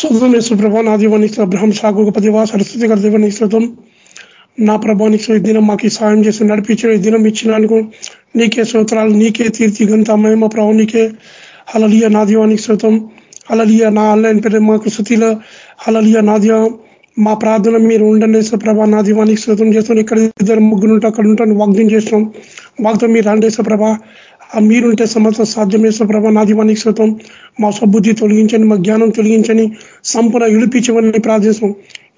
శుభం యేసు ప్రభా నా దీవానికి అబ్రహం సాగు పదివా సరస్వతి గారి దీవానికి శుతం నా ప్రభానికి ఈ దినం మాకు సాయం చేసి నడిపించిన ఈ దినం ఇచ్చినందుకు నీకే స్తోత్రాలు నీకే తీర్తి గంత మహిమ ప్రభు నీకే అలలియ నా దీవానికి శృతం అలలియ నా ఆన్లైన్ పేరు మాకు శృతిల అలలియ నా మా ప్రార్థన మీరు ఉండండి ప్రభా నా దీవానికి శృతం చేస్తాం ఇక్కడ ఇద్దరు ముగ్గురు ఉంటే అక్కడ ఉంటాను వాగ్దం చేసినాం వాగ్దం మీరు రండి ప్రభా మీరుంటే సమస్త సాధ్యం చేసిన నాదివానికి శృతం మా సబ్బుద్ధి తొలగించని మా జ్ఞానం తొలగించని సంపూర్ణ విడిపించమని ప్రార్థిస్తాం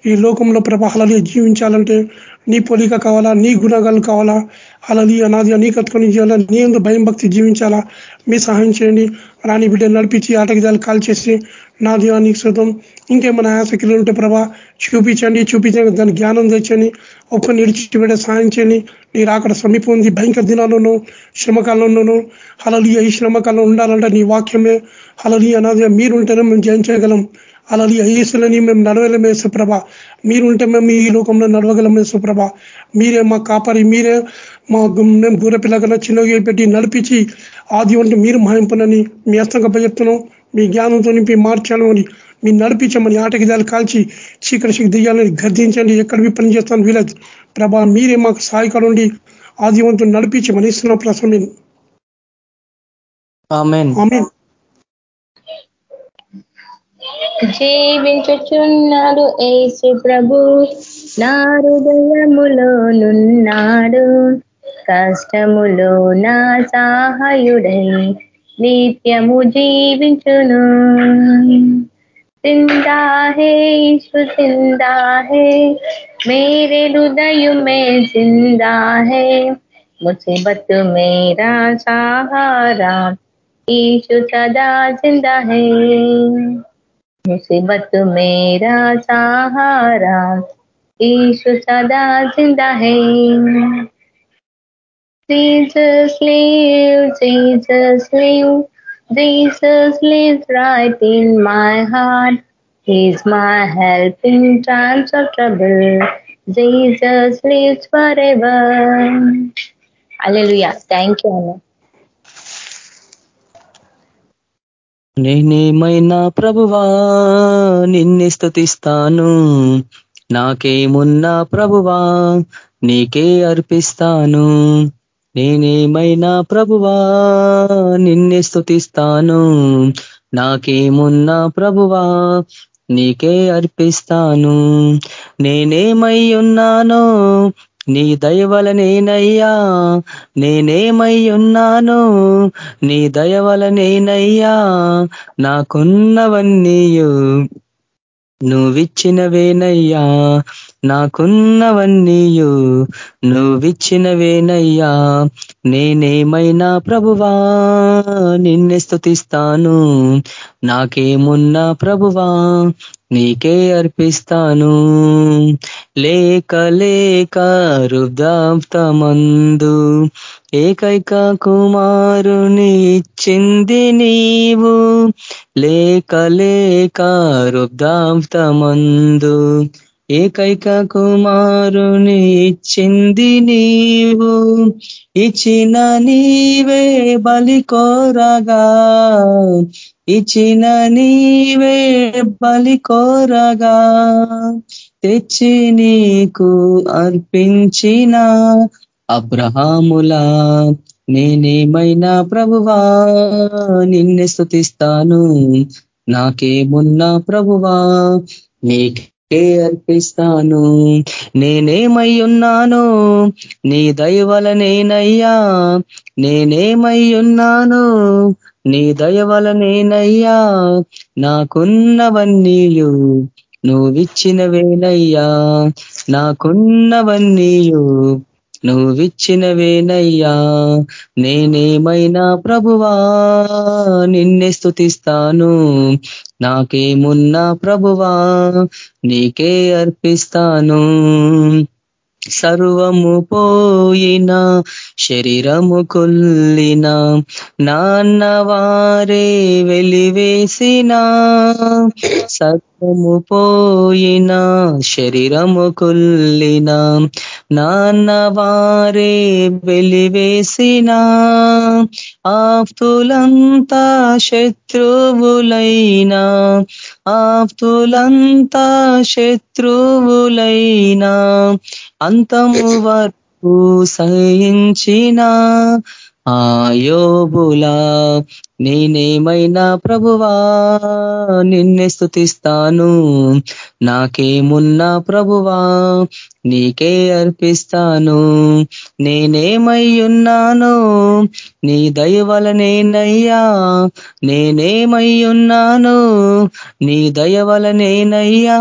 ఈ లోకంలో ప్రభా జీవించాలంటే నీ పోలిక కావాలా నీ గుణగాలు కావాలా? అలాది అనాది నీ కట్టుకొని చేయాలా నీ ఎందు భయం భక్తి జీవించాలా? మీ సహాయం చేయండి. రాణి బిడ్డ నడిపించి ఆటగిదాలు కాల్ చేసి నా దీవానికి శుతం ఇంకేమైనా ఆసక్తులు ఉంటే ప్రభా చూపించండి చూపించండి. దాని జ్ఞానం తెచ్చని ఒక్క నిడిచిపెట్టే సహాయం చేయండి. మీరు అక్కడ సమీపం ఉంది భయంకర దినాల్లోనూ శ్రమకాలంలోనూ. హలలి ఈ శ్రమకాలం ఉండాలంటే నీ వాక్యమే. హలలి అనాది మీరుంటేనే మేము జయించగలం. అలాగే అయ్యేసులని మేము నడవలేమే సుప్రభ. మీరుంటే మేము ఈ లోకంలో నడవగలమే సుప్రభ. మీరే మా కాపరి మీరే మా మేము గూర పిల్లగా చిన్నగా పెట్టి నడిపించి ఆది ఉంటే మీరు మహింపునని మీ అస్తంగా చెప్తున్నాం. మీ జ్ఞానంతో నింపి మార్చాలని మీ నడిపించమని ఆటగిదాలు కాల్చి చీకటి శక్తి దియ్యాలని గర్దించండి ఎక్కడ పని చేస్తాను వీలదు. ప్రభా మీరే మాకు సహాయకాలు ఉండి ఆదివంతులు నడిపించమని ఇస్తున్నాం ప్రసమీన్ జీవించుచున్నాడు ఏసు ప్రభు నా హృదయములోనున్నాడు కష్టములో నా సహాయుడై నిత్యము జీవించును जिंदा है ईश्वर जिंदा है मेरे हृदय में जिंदा है मुसीबत मेरा सहारा ईशु सदा जिंदा है मुसीबत मेरा सहारा ईशु सदा जिंदा है Jesus live, Jesus live, Jesus lives right in my heart. He's my help in times of trouble. Jesus lives forever. Hallelujah. Thank you, Anna. నేనేమైనా ప్రభువా? నిన్నే స్థుతిస్తాను నాకేమున్నా ప్రభువా? నీకే అర్పిస్తాను. నేనేమైనా ప్రభువా? నిన్నే స్థుతిస్తాను నాకేమున్నా ప్రభువా? నీకే అర్పిస్తాను. నేనేమై ఉన్నానో? నీ దయవలనేనయ్యా నేనేమై ఉన్నాను నీ దయవలనేనయ్యా నాకున్నవన్నీయు నువ్విచ్చినవేనయ్యా నాకున్నవన్నీయు నువ్విచ్చినవేనయ్యా నేనేమైనా ప్రభువా నిన్నే స్థుతిస్తాను నాకేమున్నా ప్రభువా నీకే అర్పిస్తాను. లేక లేక రుదాప్తమందు ఏకైక కుమారుని ఇచ్చింది నీవు. లేక లేక రుదాప్తమందు ఏకైక కుమారుని ఇచ్చింది నీవు. ఇచ్చిన నీవే బలి కోరగా ఇచ్చిన నీవే బలి కోరగా తెచ్చి నీకు అర్పించిన అబ్రహాములా నేనేమైనా ప్రభువా? నిన్నే స్థుతిస్తాను నాకేమున్నా ప్రభువా? నీకే అర్పిస్తాను. నేనేమై ఉన్నాను నీ దయవల నేనయ్యా. నేనేమై ఉన్నాను నీ దయవల నేనయ్యా. నాకున్నవన్నీయు నువ్విచ్చినవేనయ్యా నాకున్నవన్నీయు నువ్విచ్చినవేనయ్యా నేనేమైనా ప్రభువా? నిన్నే స్థుతిస్తాను నాకేమున్నా ప్రభువా? నీకే అర్పిస్తాను. సర్వము పోయిన శరీరము కొల్లిన నాన్న వారే వెలివేసిన సత్ దేహము పోయిన శరీరము కుల్లిన నాన్న వారే వెలివేసిన ఆప్తులంతా శత్రువులైనా ఆప్తులంతా శత్రువులైనా అంతము వరకు సహించిన ఆయోబులా నేనేమైనా ప్రభువా? నిన్నే స్థుతిస్తాను నాకేమున్నా ప్రభువా? నీకే అర్పిస్తాను. నేనేమై ఉన్నాను నీ దయవలనేనయ్యా నేనేమై ఉన్నాను నీ దయవలనేనయ్యా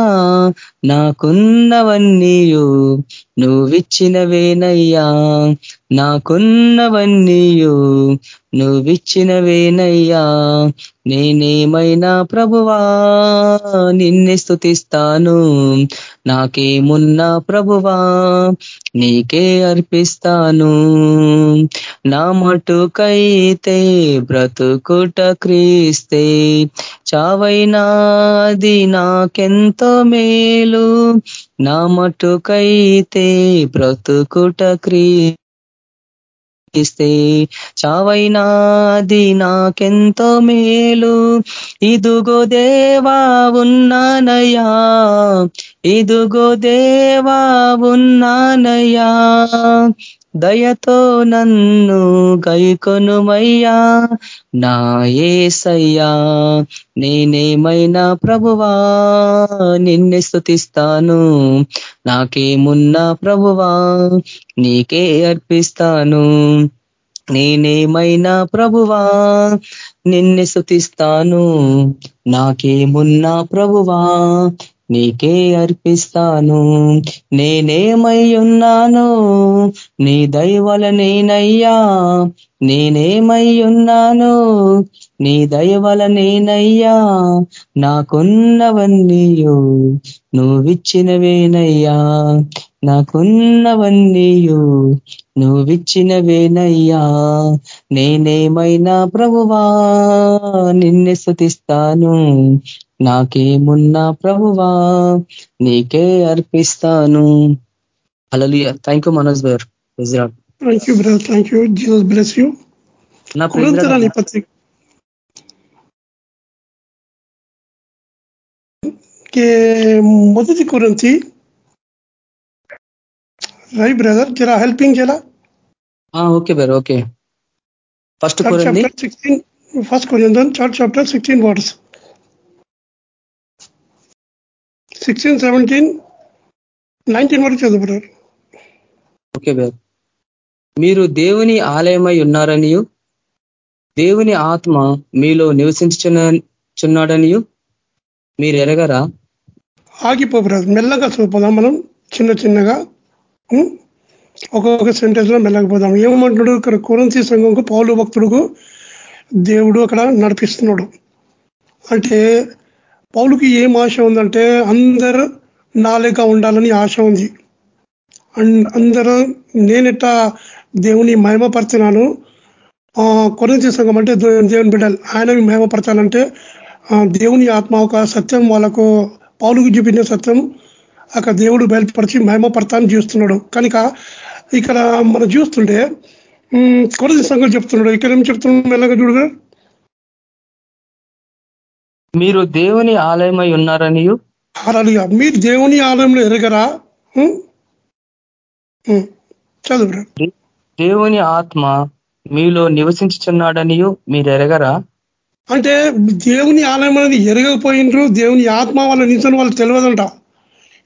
నాకున్నవన్నీయు నువ్విచ్చినవేనయ్యా. నాకున్నవన్నీయు నువ్విచ్చినవేనయ్యా నేనేమైనా ప్రభువా? నిన్నే స్థుతిస్తాను నాకేమున్నా ప్రభువా? నీకే అర్పిస్తాను. నా మటుకైతే బ్రతుకుట క్రీస్తే చావైనాది నాకెంతో మేలు. నా మటుకైతే బ్రతుకుట క్రీ ఇస్తే చావైనాది నాకెంతో మేలు. ఇదుగో దేవా ఉన్నానయ్యా. ఇదుగో దేవా ఉన్నానయ్యా. దయతో నన్ను గైకొనుమయ్యా. నా ఏసయ్యా నేనేమైనా ప్రభువా? నిన్నే స్థుతిస్తాను నాకేమున్నా ప్రభువా? నీకే అర్పిస్తాను. నేనేమైనా ప్రభువా? నిన్నే స్థుతిస్తాను నాకేమున్నా ప్రభువా? నీకే అర్పిస్తాను. నేనేమై ఉన్నాను నీ దయవల నేనయ్యా. నేనేమై ఉన్నాను నీ దయవల నేనయ్యా. నాకున్నవన్నీయో నువ్విచ్చినవేనయ్యా. నాకున్నవన్నీయు నువ్విచ్చినవేనయ్యా నేనేమైనా ప్రభువా నిన్నే స్థుతిస్తాను నాకేమున్నా ప్రభువా నీకే అర్పిస్తాను. అలలియ thank you Manoj garu. Gujarat thank you brother thank you Jesus bless you నా పత్రిక. మొదటి కొరంతి రై బ్రదర్ జరా హెల్పింగ్ జరా ఓకే బర్ okay first sixteen first Corinthian third chapter sixteen words sixteen seventeen nineteen వరకు చదువు బ్రదర్ ఓకే బర్ మీరు దేవుని ఆలయమై ఉన్నారనియు? దేవుని ఆత్మ మీలో నివసించుచున్నాడనియు మీరు ఎరగరా? ఆగిపో బ్రదర్ మెల్లగా చూపోదాం మనం. చిన్న చిన్నగా? ఒక్కొక్క సెంటెన్స్లో మెల్లకపోదాం ఏమంటున్నాడు ఇక్కడ కురంతి సంఘంకు పౌలు భక్తుడుకు దేవుడు అక్కడ నడిపిస్తున్నాడు. అంటే పౌలుకి ఏం ఆశ ఉందంటే అందరు నాలేక ఉండాలని ఆశ ఉంది. అందరూ నేనెట్ట దేవుని మహిమపడుతున్నాను ఆ, సంఘం అంటే దేవుని బిడ్డలు. ఆయన మహిమపరచాలంటే దేవుని ఆత్మ ఒక సత్యం వాళ్ళకు పౌలుకు చూపించిన సత్యం అక్కడ దేవుడు బయలుపరిచి మహిమపడతాన్ని చూస్తున్నాడు. కనుక ఇక్కడ మనం చూస్తుంటే కొరింథీ సంఘం చెప్తున్నాడు. ఇక్కడ ఏం చెప్తున్నాడు మెల్లగా చూడగా. మీరు దేవుని ఆలయమై ఉన్నారనియు? హారాలుగా మీరు దేవుని ఆలయంలో ఎరగరా? చదువురా. దేవుని ఆత్మ మీలో నివసించుచున్నాడనియు మీరు ఎరగరా? అంటే దేవుని ఆలయం అనేది ఎరగకపోయినరు దేవుని ఆత్మ వాళ్ళ నిజం వాళ్ళు తెలియదంట.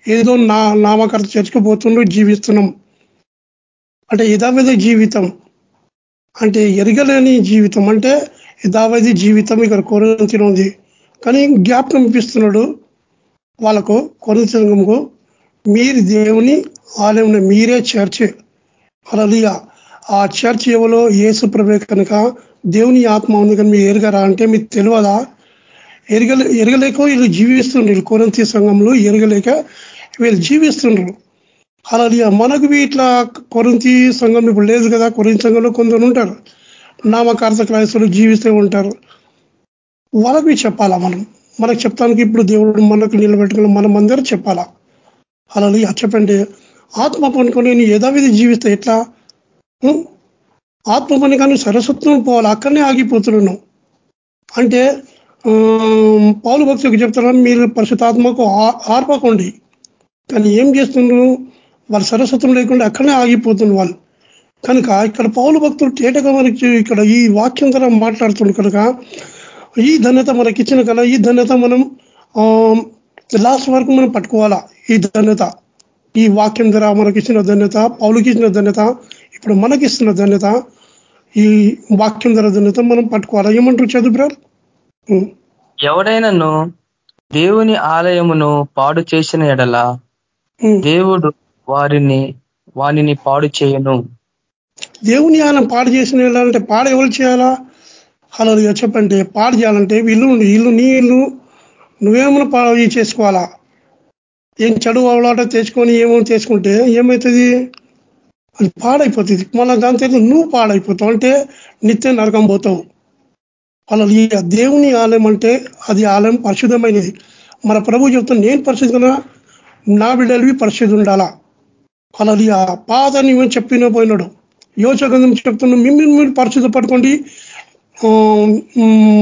ఏదో నా నామకర్త చర్చకుపోతుండ్రు జీవిస్తున్నాం. అంటే యథావిధ జీవితం. అంటే ఎరగలేని జీవితం. అంటే యథావిధి జీవితం ఇక్కడ కొరంతిన ఉంది. కానీ జ్ఞాపకం ఇప్పిస్తున్నాడు వాళ్ళకు కొరంతి మీరు దేవుని ఆలయంలో మీరే చర్చ్. అలలియా ఆ చర్చ్ ఎవరో? యేసు ప్రభే కనుక దేవుని ఆత్మ ఉంది కానీ మీరు ఎరగరా? అంటే మీకు తెలియదా? ఎరగలే ఎరగలేక వీళ్ళు జీవిస్తుండ్రు వీళ్ళు కొరంతి సంఘంలో ఎరగలేక వీళ్ళు జీవిస్తున్నారు అలా మనకు ఇట్లా కొరంతి సంఘం ఇప్పుడు లేదు కదా కొరంతి సంఘంలో కొందరు ఉంటారు. నామకార్థ క్రైస్తవులు జీవిస్తూ ఉంటారు. వాళ్ళకి చెప్పాలా మనం? మనకు చెప్తానికి ఇప్పుడు దేవుడు మనకు నిలబెట్టుకుని మనం అందరూ చెప్పాలా అలా చెప్పండి. ఆత్మ పనుకొని నేను యథావిధి జీవిస్తే ఎట్లా? ఆత్మ పని కానీ సరస్వత్వం పోవాలి అక్కడనే ఆగిపోతున్నాను. అంటే పౌలు భక్తులకు చెప్తారా మీరు పరిశుద్ధాత్మకు ఆ- ఆర్పకండి. కానీ ఏం చేస్తుండ్రు? వాళ్ళు సరస్వతం లేకుండా అక్కడనే ఆగిపోతుండ్రు వాళ్ళు. కనుక ఇక్కడ పౌలు భక్తులు తేటగా మనకి ఇక్కడ ఈ వాక్యం ద్వారా మాట్లాడుతుండు కనుక ఈ ధన్యత మనకి ఇచ్చిన కదా ఈ ధన్యత మనం లాస్ట్ వరకు మనం పట్టుకోవాలా ఈ ధన్యత. ఈ వాక్యం ద్వారా మనకి ఇచ్చిన ధన్యత పౌలుకి ఇచ్చిన ధన్యత ఇప్పుడు మనకి ఇస్తున్న ధన్యత ఈ వాక్యం ద్వారా ధన్యత మనం పట్టుకోవాలా? ఏమంటారు చదువు ఎవడైనా దేవుని ఆలయమును పాడు చేసిన ఎడల దేవుడు వారిని వానిని పాడు చేయను. దేవుని ఆయన పాడు చేసిన వెళ్ళాలంటే పాడు ఎవరు చేయాలా? అలా చెప్పంటే పాడు చేయాలంటే ఇల్లు ఇల్లు నీ ఇల్లు నువ్వేమైనా పాడు చేసుకోవాలా? ఏం చెడు అవలాట తెచ్చుకొని ఏమో చేసుకుంటే ఏమవుతుంది అది పాడైపోతుంది. మళ్ళీ దాని తర్వాత నువ్వు పాడైపోతావు. అంటే నిత్యం నరకం పోతావు. అలా దేవుని ఆలయం అంటే అది ఆలయం పరిశుద్ధమైనది. మన ప్రభు చెప్తాను నేను పరిశుద్ధంగా నా బిడ్డలవి పరిస్థితి ఉండాలా? అలాది ఆ పాత నీవని చెప్పిన పోయినాడు. యోచగంధం చెప్తున్నా మిమ్మల్ని మీరు పరిస్థితి పట్టుకోండి.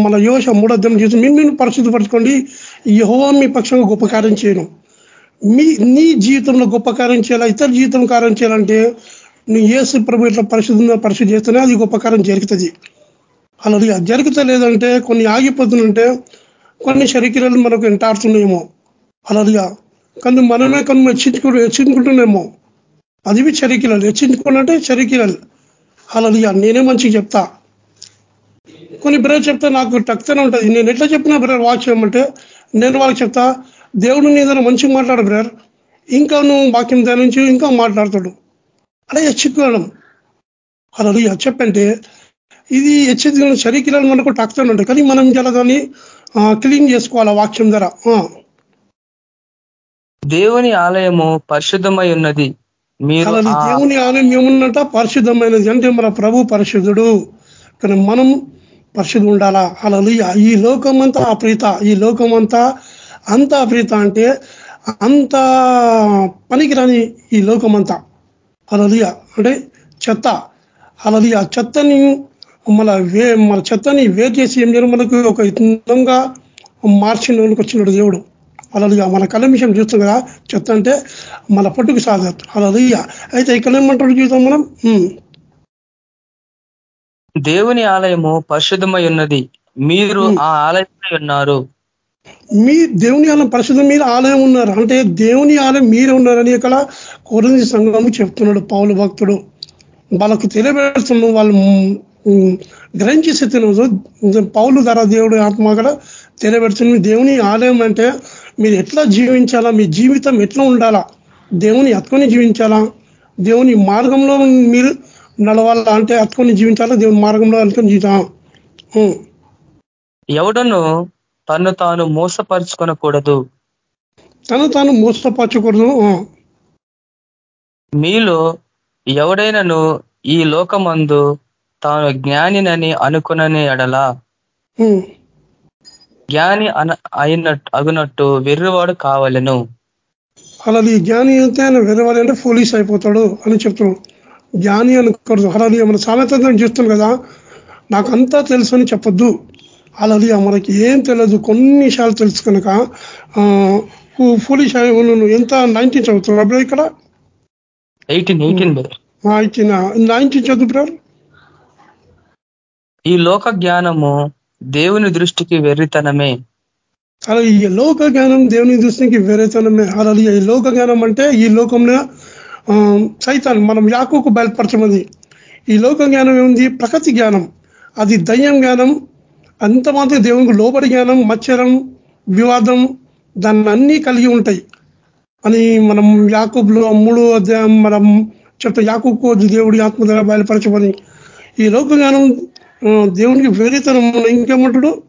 మన యోచ మూడద్దం చేసి మిమ్మల్ని పరిస్థితి పట్టుకోండి. యహోవా మీ పక్షంగా గొప్ప కార్యం చేయను. మీ నీ జీవితంలో గొప్ప కార్యం చేయాలా? ఇతర జీవితం కార్యం చేయాలంటే నువ్వు ఏసు ప్రభు ఇట్లా పరిస్థితి ఉందో పరిస్థితి చేస్తేనే అది గొప్ప కార్యం జరుగుతుంది. అలా జరుగుతలేదంటే కొన్ని ఆగిపోతుందంటే కొన్ని శరీరాలు మనకు ఎంటాడుతున్నాయేమో. అలాదిగా కానీ మనమే కొన్ని హెచ్చించుకు హెచ్చించుకుంటున్నామో అదివి చరికిలలు హెచ్చించుకోనంటే చరికిలలు అలా నేనే మంచిగా చెప్తా. కొన్ని బ్రదర్ చెప్తా నాకు టక్తనే ఉంటుంది. నేను ఎట్లా చెప్పినా బ్రదర్ వాక్యం అంటే నేను వాళ్ళకి చెప్తా దేవుడు నీ ఏదైనా మంచిగా మాట్లాడు బ్రదర్. ఇంకా నువ్వు వాక్యం దాని నుంచి ఇంకా మాట్లాడతాడు. అలా హెచ్చుకోవడం అలా చెప్పంటే ఇది హెచ్చరికల శరీరాలు మనకు టక్తనే ఉంటాయి. కానీ మనం చాలా దాన్ని క్లీన్ చేసుకోవాలి వాక్యం ద్వారా? దేవుని ఆలయము పరిశుద్ధమై ఉన్నది. మీరు దేవుని ఆలయం ఏమున్నట పరిశుద్ధమైనది అంటే మన ప్రభు పరిశుద్ధుడు. కానీ మనం పరిశుద్ధి ఉండాలా? అలా ఈ లోకం అంతా అప్రీత ఈ లోకం అంతా అంత అప్రీత అంటే అంత పనికిరాని ఈ లోకం అంతా అలా అంటే చెత్త. ఆ చెత్తని మన వే మన చెత్తని వేరు చేసి ఏం చేయడం మనకు ఒక విధంగా మార్చినోనికి వచ్చినాడు దేవుడు. అలా మన కళ్ళ విషయం చూస్తాం కదా చెత్త అంటే మన పట్టుకు సాగదు. అలా అయితే ఇక్కడ ఏమంటాడు చూద్దాం మనం. దేవుని ఆలయము పరిశుద్ధమై ఉన్నది మీరు ఆ ఆలయమై ఉన్నారు. మీ దేవుని ఆలయం పరిశుద్ధం మీద ఆలయం ఉన్నారు. అంటే దేవుని ఆలయం మీరే ఉన్నారని ఇక్కడ కొరింది సంఘము చెప్తున్నాడు పౌలు భక్తుడు. వాళ్ళకు తెలియబెడుతున్నాడు వాళ్ళు గ్రహించి స్థితిలో పౌలు ధర దేవుడు ఆత్మ కూడా తెలియబెడుతుంది దేవుని ఆలయం అంటే మీరు ఎట్లా జీవించాలా? మీ జీవితం ఎట్లా ఉండాలా? దేవుని హత్తుకొని జీవించాలా? దేవుని మార్గంలో మీరు నడవాలా? అంటే హత్తుకొని జీవించాలా? దేవుని మార్గంలో అనుకొని జీవితా. ఎవడను తను తాను మోసపరుచుకొనకూడదు. తను తాను మోసపరచకూడదు. మీలో ఎవడైనను ఈ లోకమందు తాను జ్ఞానినని అనుకునని ఎడల. జ్ఞాని అన అయినట్టు అగునట్టు వెర్రివాడు కావలను. అలా ఈ జ్ఞాని అయితే ఆయన వెరవాలి అంటే పోలీస్ అయిపోతాడు అని చెప్తున్నాడు. జ్ఞాని అనకూడదు అలా మన సామెతంగా చూస్తాం కదా నాకు అంతా తెలుసు అని చెప్పొద్దు. అలా మనకి ఏం తెలియదు కొన్ని విషయాలు తెలుసు కనుక పోలీస్ నువ్వు ఎంత నైన్టీన్ చదువుతున్నావు? అప్పుడు ఇక్కడ? ఎయిటీన్ ఎయిటీన్ ఇచ్చిన నైన్టీన్ చదువు బ్రదర్? ఈ లోక జ్ఞానము దేవుని దృష్టికి వెర్రితనమే. అలా ఈ లోక జ్ఞానం దేవుని దృష్టికి వెర్రితనమే. అలా ఈ లోక జ్ఞానం అంటే ఈ లోకంలో సైతాన్ మనం యాకుకు బయలుపరచమది ఈ లోక జ్ఞానం ఏముంది? ప్రకృతి జ్ఞానం. అది దయ్యం జ్ఞానం అంత మాత్రం దేవునికి లోబడి జ్ఞానం మచ్చరం వివాదం దాన్ని అన్నీ కలిగి ఉంటాయి. అని మనం యాకూబ్లో మూడు అధ్యాయం మనం చెప్తా యాకూబ్కు దేవుడి ఆత్మ ద్వారా బయలుపరచమని. ఈ లోక జ్ఞానం దేవునికి వేరేతనం ఇంకేమంటాడు?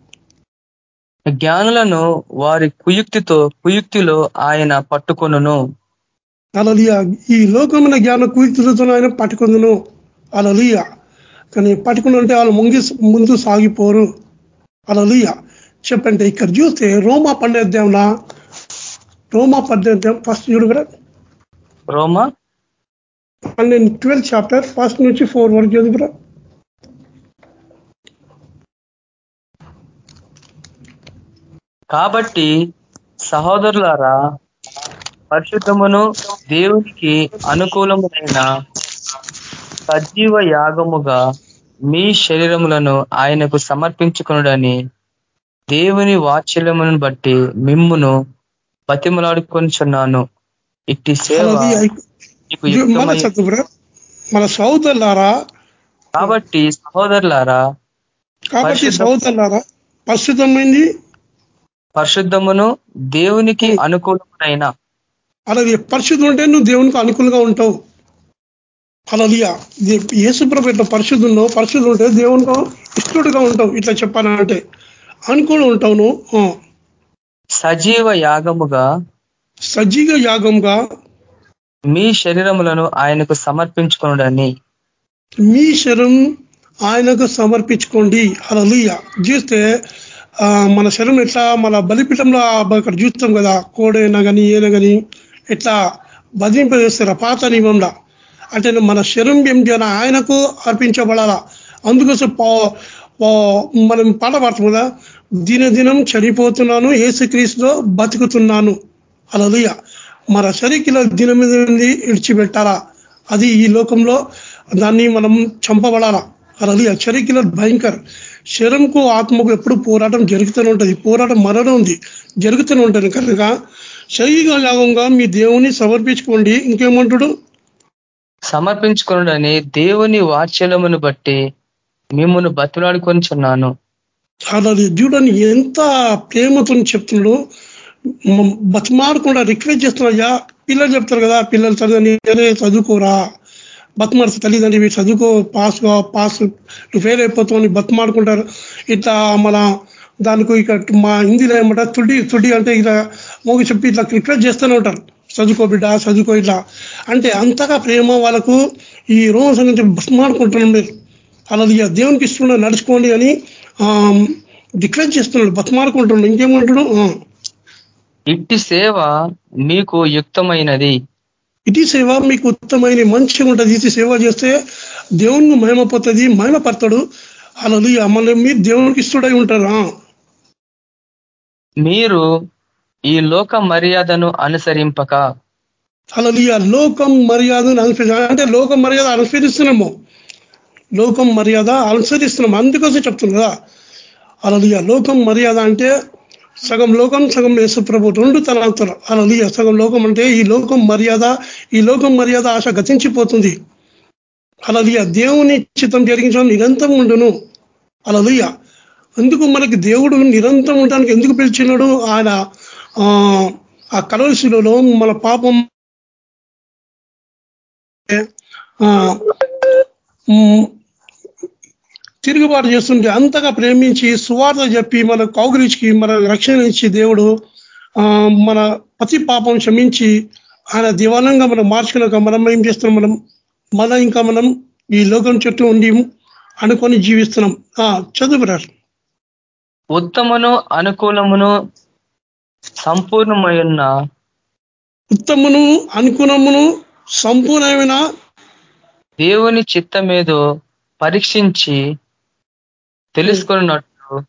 జ్ఞానులను వారి కుయుక్తితో కుయుక్తిలో ఆయన పట్టుకొనును. అలలియ. ఈ లోకమైన జ్ఞాన కుయుక్తులతో ఆయన పట్టుకుందును అలలియ. కానీ పట్టుకుని అంటే వాళ్ళు ముంగి ముందు సాగిపోరు. అలలియ. చెప్పండి ఇక్కడ చూస్తే రోమా పన్నెద్దాంలా రోమా పన్నెద్దాం ఫస్ట్ చూడు కదా. రోమా? పన్నెండు ట్వెల్త్ చాప్టర్ ఫస్ట్ నుంచి ఫోర్ వరకు చదువుకురా కాబట్టి సహోదరులారా పరిశుద్ధమును దేవునికి అనుకూలములైన సజీవ యాగముగా మీ శరీరములను ఆయనకు సమర్పించుకునుడని దేవుని వాత్సల్యమును బట్టి మిమ్మును బతిమలాడుకొనిచున్నాను. ఇట్టి సేవ మన సోదరులారా కాబట్టి సహోదరులారా కాబట్టి సోదరులారా పరిశుద్ధమైంది పరిశుద్ధమును దేవునికి అనుకూలమునైన. అలాగే పరిశుద్ధం ఉంటే నువ్వు దేవునికి అనుకూలంగా ఉంటావు. అలలియ. యేసుప్రభు ఇట్లా పరిశుద్ధంలో పరిశుద్ధం ఉంటే దేవునికి ఇష్టడుగా ఉంటావు. ఇట్లా చెప్పానంటే అనుకూలం ఉంటావు నువ్వు. సజీవ యాగముగా సజీవ యాగంగా మీ శరీరములను ఆయనకు సమర్పించుకునుడని. మీ శరం ఆయనకు సమర్పించుకోండి. అలలియ. చూస్తే మన శరీరం ఎట్లా మన బలిపీఠంలో అక్కడ చూస్తాం కదా కోడైనా కానీ ఏనా కానీ ఎట్లా భజింపజేస్తారు పాత నియమంలో? అంటే మన శరీరం ఏం చేయాలి? ఆయనకు అర్పించబడాలా? అందుకోసం పా- పా- మనం పాట పాడతాం కదా దినదినం చనిపోతున్నాను ఏసుక్రీస్తులో బతుకుతున్నాను. అలలుయ మన శరీకిలో దినం మీద ఇడిచిపెట్టాలా అది ఈ లోకంలో దాన్ని మనం చంపబడాలా? అలలుయ చరికిలో భయంకర్ శరంకు ఆత్మకు ఎప్పుడు పోరాటం జరుగుతూనే ఉంటుంది. పోరాటం మరణం ఉంది. జరుగుతూనే ఉంటుంది. కనుక శరీర యాగంగా మీ దేవుని సమర్పించుకోండి. ఇంకేమంటాడు? సమర్పించుకునుడని దేవుని వాత్సల్యమును బట్టి మిమ్మల్ని బతులాడుకొనిచున్నాను అలాది చూడండి ఎంత ప్రేమతో చెప్తున్నాడు బతిమాడకుండా రిక్వెస్ట్ చేస్తున్నాయ్యా పిల్లలు చెప్తారు కదా పిల్లలు చదివని చదువుకోరా. బతిమాడుతు తల్లిదండ్రి మీరు చదువుకో పాస్ పాస్ నువ్వు ఫెయిల్ అయిపోతావు బతిమాడుకుంటారు ఇట్లా మన దానికి ఇక మా హిందీలో ఏమంట తుడి తుడి అంటే ఇలా మోగి చెప్పి ఇట్లా రిక్వెస్ట్ చేస్తూనే ఉంటారు. చదువుకో బిడ్డ చదువుకో ఇట్లా. అంటే అంతగా ప్రేమ వాళ్ళకు ఈ రోజు నుంచి బతిమాడుకుంటున్నాం మీరు అలా దేవునికి ఇస్తున్నా నడుచుకోండి అని డిక్లేర్ చేస్తున్నాడు బతిమాడుకుంటున్నాడు ఇంకేమంటాడు ఇట్టి సేవ మీకు యుక్తమైనది. ఇటు సేవ మీకు ఉత్తమైన మంచిగా ఉంటుంది. ఇది సేవ చేస్తే దేవునికి మహిమపోతుంది మహిమపడతాడు అలా మళ్ళీ మీరు దేవునికి ఇష్టడై ఉంటారు? మీరు ఈ లోక మర్యాదను అనుసరింపక. అలా లోకం మర్యాదను అనుసరి అంటే లోకం మర్యాద అనుసరిస్తున్నాము. లోకం మర్యాద అనుసరిస్తున్నాం అందుకోసం చెప్తున్నా కదా. అలా లోకం మర్యాద అంటే సగం లోకం సగం యేసు ప్రభు రెండు తలాంతలు. అలా సగం లోకం అంటే ఈ లోకం మర్యాద ఈ లోకం మర్యాద ఆశ గతించిపోతుంది. అలా దేవుని చిత్తం జరిగించడం నిరంతరం ఉండును. అలా అందుకు మనకి దేవుడు నిరంతరం ఉండడానికి ఎందుకు పిలిచినాడు? ఆయన ఆ, ఆ కలవశిలో మన పాపం ఆ, తిరుగుబాటు చేస్తుంటే అంతగా ప్రేమించి సువార్త చెప్పి మన కౌగులించి మన రక్షణ ఇచ్చి దేవుడు ఆ, మన ప్రతి పాపం క్షమించి ఆయన దివానంగా మనం మార్చుకున్నాక మనం ఏం చేస్తున్నాం మనం? మన ఇంకా మనం ఈ లోకం చుట్టూ ఉండి అనుకొని జీవిస్తున్నాం. ఆ, చదువురారు ఉత్తమును అనుకూలమును సంపూర్ణమైన ఉత్తమును అనుకున్నమును సంపూర్ణమైన దేవుని చిత్తమేదో పరీక్షించి తెలుసుకున్నట్లు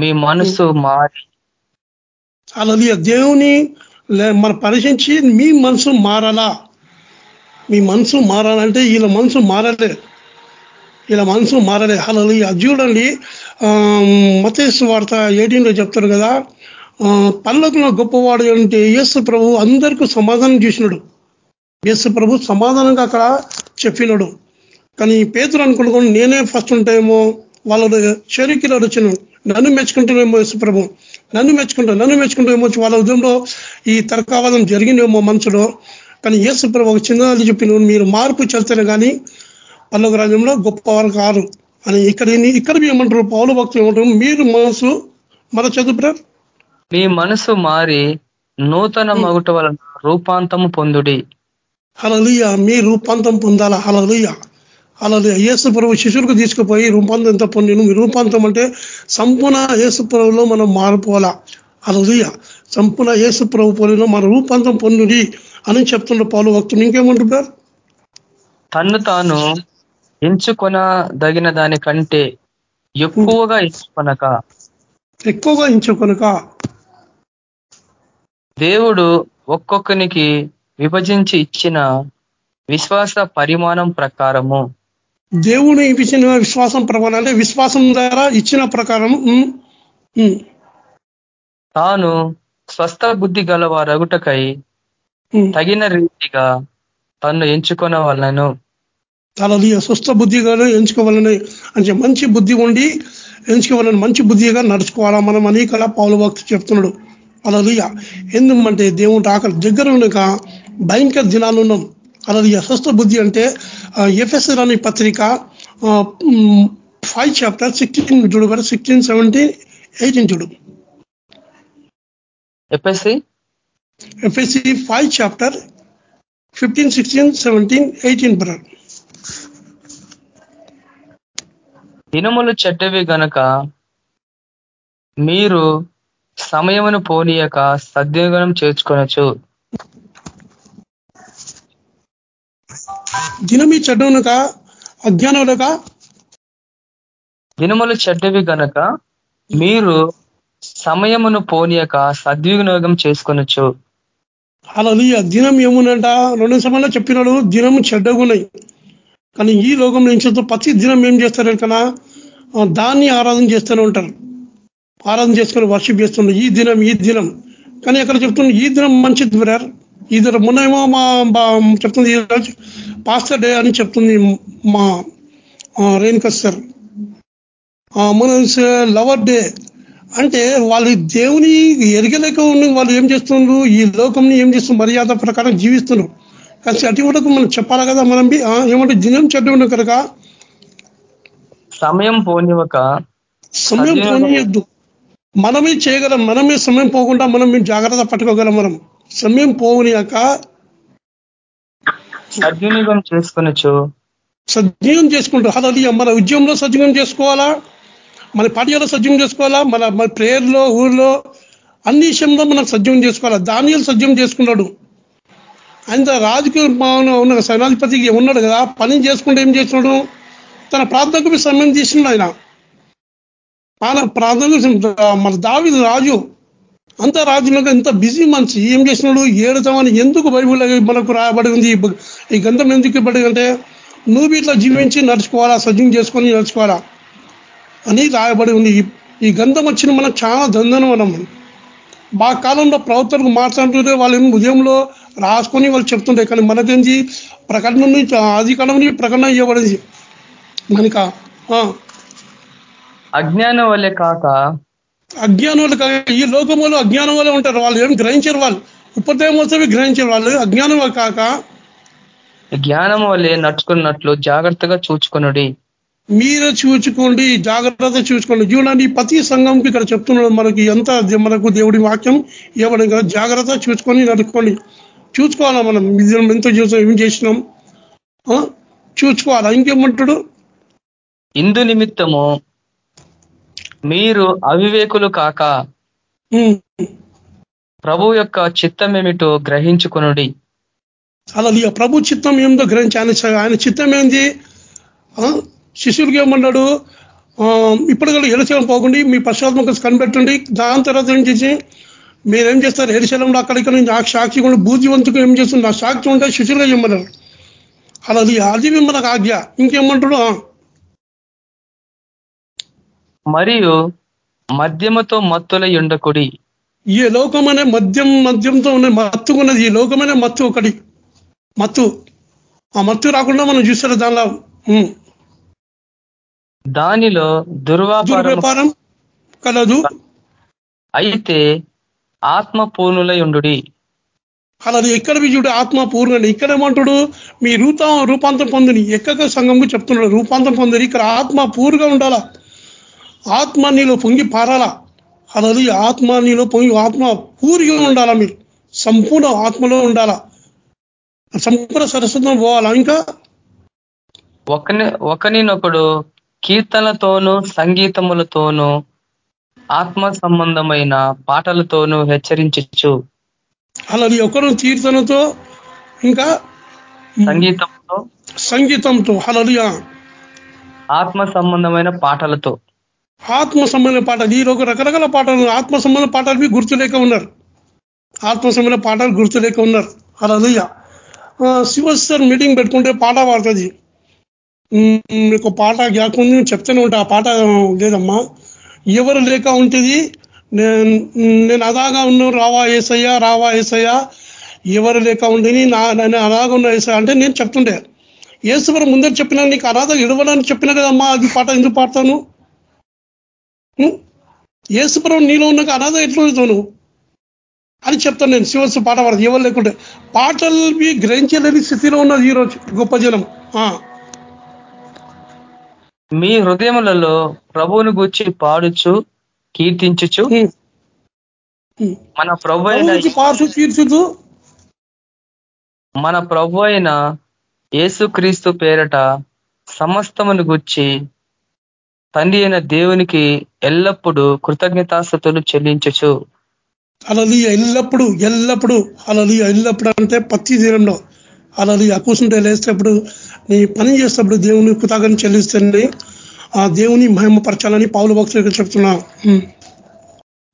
మీ మనసు మారి. అలాది దేవుని లే- మన పరీక్షించి మీ మనసు మారాలా? మీ మనసు మారాలంటే వీళ్ళ మనసు మారలే. ఇలా మనసు మారలే. అలా చూడండి మతేసు వార్త 18 లో చెప్తారు కదా పల్లకులో గొప్పవాడు అంటే యేసు ప్రభు అందరికీ సమాధానం చేసినాడు. యేసు ప్రభు సమాధానంగా అక్కడ చెప్పినాడు. కానీ పేతురు అనుకుంటున్నాను నేనే ఫస్ట్ ఉంటాయేమో? వాళ్ళు షరీకిలో వచ్చిన నన్ను మెచ్చుకుంటానేమో యేసు ప్రభు నన్ను మెచ్చుకుంటా నన్ను మెచ్చుకుంటామేమో వాళ్ళ ఉదయంలో ఈ తర్కావాదం జరిగిందేమో మనసులో. కానీ యేసు ప్రభు ఒక చిన్నది చెప్పిన మీరు మార్పు చెల్తేనే కానీ పల్లవ రాజ్యంలో గొప్పవారు కారు. అని ఇక్కడ ఇక్కడ ఏమంటారు? పౌలు భక్తులు ఏమంటారు? మీరు మనసు మన చదువు మీ మనసు మారి నూతన మగుట వలన రూపాంతము పొందుడి. హలలుయ మీ రూపాంతం పొందాల? హలలుయ అలా యేసు ప్రభు శిష్యులకు తీసుకుపోయి రూపాంతరంతో పొందిను మీ రూపాంతరం అంటే సంపూర్ణ యేసు ప్రభులో మనం మారిపోవాలా అలా. సంపూర్ణ యేసు ప్రభు పోలిలో మన రూపాంతరం పొందుడి అని చెప్తుండ్రు పాలు భక్తులు ఇంకేమంటున్నారు తన్ను తాను ఎంచుకొనదగిన దానికంటే ఎక్కువగా ఎంచుకొనక. ఎక్కువగా ఎంచుకొనక. దేవుడు ఒక్కొక్కనికి విభజించి ఇచ్చిన విశ్వాస పరిమాణం ప్రకారము దేవుడు ఇచ్చిన విశ్వాసం ప్రమాణం అంటే విశ్వాసం ద్వారా ఇచ్చిన ప్రకారం తాను స్వస్థ బుద్ధి గల వారగుటకై. తగిన రీతిగా తన్ను ఎంచుకొన వలనను తలది స్వస్థ బుద్ధిగా ఎంచుకోవాలని అంటే మంచి బుద్ధి ఉండి ఎంచుకోవాలని మంచి బుద్ధిగా నడుచుకోవాలా మనం అని ఇక్కడ పౌలు భక్తి చెప్తున్నాడు. అలలియ ఎందుకంటే దేవుడు ఆకలి దగ్గర ఉండక భయంకర దినాలు ఉన్నాం. అలలియ స్వస్థ బుద్ధి అంటే ఎఫ్ఎస్ అనే పత్రిక ఫైవ్ చాప్టర్ సిక్స్టీన్ చూడు కదా సిక్స్టీన్ సెవెంటీన్ ఎయిటీన్ చూడు. ఎపిసి FSC five chapter fifteen sixteen seventeen eighteen brother దినములు చెడ్డవి గనక మీరు సమయమును పోనీయక సద్వినియోగం చేర్చుకొనొచ్చు. దినమి చెడ్డనక అజ్ఞానులక దినములు చెడ్డవి గనక మీరు సమయమును పోనీయక సద్వినియోగం చేసుకొనొచ్చు అలా దినం ఏముందంట? రెండు సమయంలో చెప్పినాడు దినము చెడ్డగున్నాయి కానీ ఈ లోకం నుంచి ప్రతి దినం ఏం చేస్తారు కన్నా దాన్ని ఆరాధన చేస్తూనే ఉంటారు. ఆరాధన చేసుకొని వర్షిప్ చేస్తున్నారు ఈ దినం ఈ దినం. కానీ అక్కడ చెప్తున్నారు ఈ దినం మంచిది బ్రదర్. దినం మొన్నేమో మా చెప్తుంది ఈ రోజు. పాస్టర్ డే అని చెప్తుంది మా రేణుక సార్. మన లవర్ డే. అంటే వాళ్ళు దేవుని ఎరగలేక ఉన్న వాళ్ళు ఏం చేస్తున్నారు? ఈ లోకంని ఏం చేస్తున్నారు? మర్యాద ప్రకారం జీవిస్తున్నారు. కానీ అటు వరకు మనం చెప్పాలి కదా మనం ఏమంటే దినం చెడ్డ కనుక సమయం పోనివ్వక సమయం. పోనీయద్దు మనమే చేయగలం మనమే సమయం పోకుండా మనం మేము జాగ్రత్త పట్టుకోగలం మనం. సమయం పోనీయక సద్వినియోగం చేసుకొనొచ్చు సద్వినియోగం చేసుకుంటాం అది మన ఉద్యమంలో సద్వినియోగం చేసుకోవాలా? మన పాఠ్యాల్లో సద్వినియోగం చేసుకోవాలా? మన మన ప్రేయర్లో ఊర్లో అన్ని విషయంలో మనం సద్వినియోగం చేసుకోవాలా? దానియాలు సద్వినియోగం చేసుకున్నాడు ఆయన రాజుకి మా- ఉన్న సేనాధిపతికి ఉన్నాడు కదా పని చేసుకుంటే ఏం చేస్తున్నాడు? తన ప్రార్థనకు సమయం తీసినాడు ఆయన. ఆయన ప్రార్థన మన దావి రాజు అంత రాజులకు ఎంత బిజీ మనిషి. ఏం చేసినాడు? ఏడుతామని ఎందుకు బైబుల్ మనకు రాయబడి ఉంది ఈ గంధం ఎందుకు ఇవ్వబడి అంటే నువ్వు ఇట్లా జీవించి నడుచుకోవాలా? సజ్జం చేసుకొని నడుచుకోవాలా? అని రాయబడి ఉంది. ఈ- గంధం వచ్చిన మనం చాలా దందనం మనం మా కాలంలో ప్రవర్తనకు మాట్లాడుతుంటే వాళ్ళు ఉదయంలో రాసుకొని వాళ్ళు చెప్తుంటాయి కానీ మనకేంది? ప్రకటన నుంచి నుంచి ప్రకటన ఇవ్వబడింది. మనక అజ్ఞానం వల్లే కాక అజ్ఞానులు కాక ఈ లోకములు అజ్ఞానం వల్లే ఉంటారు. వాళ్ళు ఏం గ్రహించరు వాళ్ళు. ఉపదేశం వస్తే గ్రహించరు వాళ్ళు. అజ్ఞానం కాక జ్ఞానం వల్లే నడుచుకున్నట్లు జాగ్రత్తగా చూచుకొనుడి. మీరే చూచుకోండి జాగ్రత్త చూసుకోండి చూడండి ప్రతి సంఘంకి ఇక్కడ చెప్తున్నాడు మనకి ఎంత మనకు దేవుడి వాక్యం. ఇవ్వడం కదా జాగ్రత్త చూసుకొని నడుచుకోండి. చూసుకోవాలా మనం? ఎంత చేసాం ఏం చేసినాం? చూసుకోవాలా ఇంకేమంటాడు? ఇందు నిమిత్తము మీరు అవివేకులు కాక ప్రభు యొక్క చిత్తమేమిటో గ్రహించుకొనుడి. అలా ప్రభు చిత్తం ఏందో గ్రహించి ఆయన ఆయన చిత్తం ఏంది? ఆ? శిష్యుడికి ఏమన్నాడు? ఇప్పుడు కూడా ఎరుశలం పోకండి మీ పశ్చాత్మక కనిపెట్టండి. దాని తర్వాత ఏం చేసి మీరేం చేస్తారు? ఎరుశలంలో అక్కడ ఇక్కడ నుంచి ఆ సాక్షి కూడా బూర్జీవంతుకు ఏం చేస్తుంది ఆ సాక్షి ఉంటే శిష్యులుగా చెప్పమన్నారు అలా అది అది మనకు ఆజ్ఞ. ఇంకేమంటాడు? మరియు మద్యముతో మత్తుల ఉండకుడి ఈ లోకమనే మద్యం మద్యంతో ఉన్న మత్తు ఉన్నది. ఈ లోకమనే మత్తు ఒకటి. మత్తు. ఆ మత్తు రాకుండా మనం చూస్తారు దానిలో. దానిలో దుర్వ్యాపారం కలదు. అయితే ఆత్మ పూర్ణులై ఉండుడి అలా ఎక్కడ విజయుడు ఆత్మ పూర్ణ ఇక్కడ ఏమంటాడు? మీ రూపా రూపాంతరం పొందిని. ఎక్కక సంఘంకు చెప్తున్నాడు. రూపాంతరం పొందిని. ఇక్కడ ఆత్మ పూర్గా ఉండాలా? ఆత్మ నీలో పొంగి పారాలా? అలా ఆత్మ నీలో పొంగి ఆత్మ పూరిగా ఉండాలా మీరు? సంపూర్ణ ఆత్మలో ఉండాలా? సంపూర్ణ సరస్వతం పోవాలా ఇంకా? ఒకని ఒకనినొకడు కీర్తనలతోనూ సంగీతములతోనూ ఆత్మ సంబంధమైన పాటలతోనూ హెచ్చరించచ్చు అలా ఒకరు కీర్తనతో ఇంకా సంగీతంతో సంగీతంతో. హలలియా ఆత్మ సంబంధమైన పాటలతో. ఆత్మ సంబంధమైన పాటలు ఈ రోజు రకరకాల పాటలు ఆత్మ సంబంధ పాటలు గుర్తులేక ఉన్నారు. ఆత్మ సంబంధ పాటలు గుర్తులేక ఉన్నారు. హలలియా శివస్ సార్ మీటింగ్ పెట్టుకుంటే పాట పాడుతుంది. మీకు పాట కాకుండా ఉంది, చెప్తూనే ఉంటా ఆ పాట లేదమ్మా. ఎవరు లేక ఉంటుంది? నేను నేను అదాగా ఉన్నాను రావా ఏసయ్యా రావా ఏసయ్యా. ఎవరు లేక ఉండని నా నేను అలాగా ఉన్న ఏసయ్య అంటే నేను చెప్తుండే. ఏసువరం ముందర చెప్పినా నీకు అనాథ ఇడవడానికి చెప్పినా కదమ్మా అది పాట ఎందుకు పాడతాను? ఏసుపురం నీలో ఉన్నాక అనాథ ఎట్లా అవుతాను అని చెప్తాను నేను శివస్సు పాట పాడదు ఎవరు లేకుంటే. పాటలు గ్రహించలేని స్థితిలో ఉన్నది ఈరోజు గొప్ప జనం. మీ హృదయములలో ప్రభువును గూర్చి పాడుచు కీర్తించుచు. మన ప్రభు తీర్చుతూ మన ప్రభు అయిన యేసుక్రీస్తు పేరట సమస్తమును గుచ్చి తండ్రి అయిన దేవునికి ఎల్లప్పుడూ కృతజ్ఞతాస్థుతులు చెల్లించచ్చు అలలియ ఎల్లప్పుడు ఎల్లప్పుడు అలలియ ఎల్లప్పుడు అంటే ప్రతి దినంలో. అలలియ కూర్చుంటే లేచేటప్పుడు నీ పని చేసేటప్పుడు దేవుని కృతజ్ఞత చెల్లిస్తుంది ఆ దేవుని మహిమపరచాలని పావులు భక్తులకు చెప్తున్నా.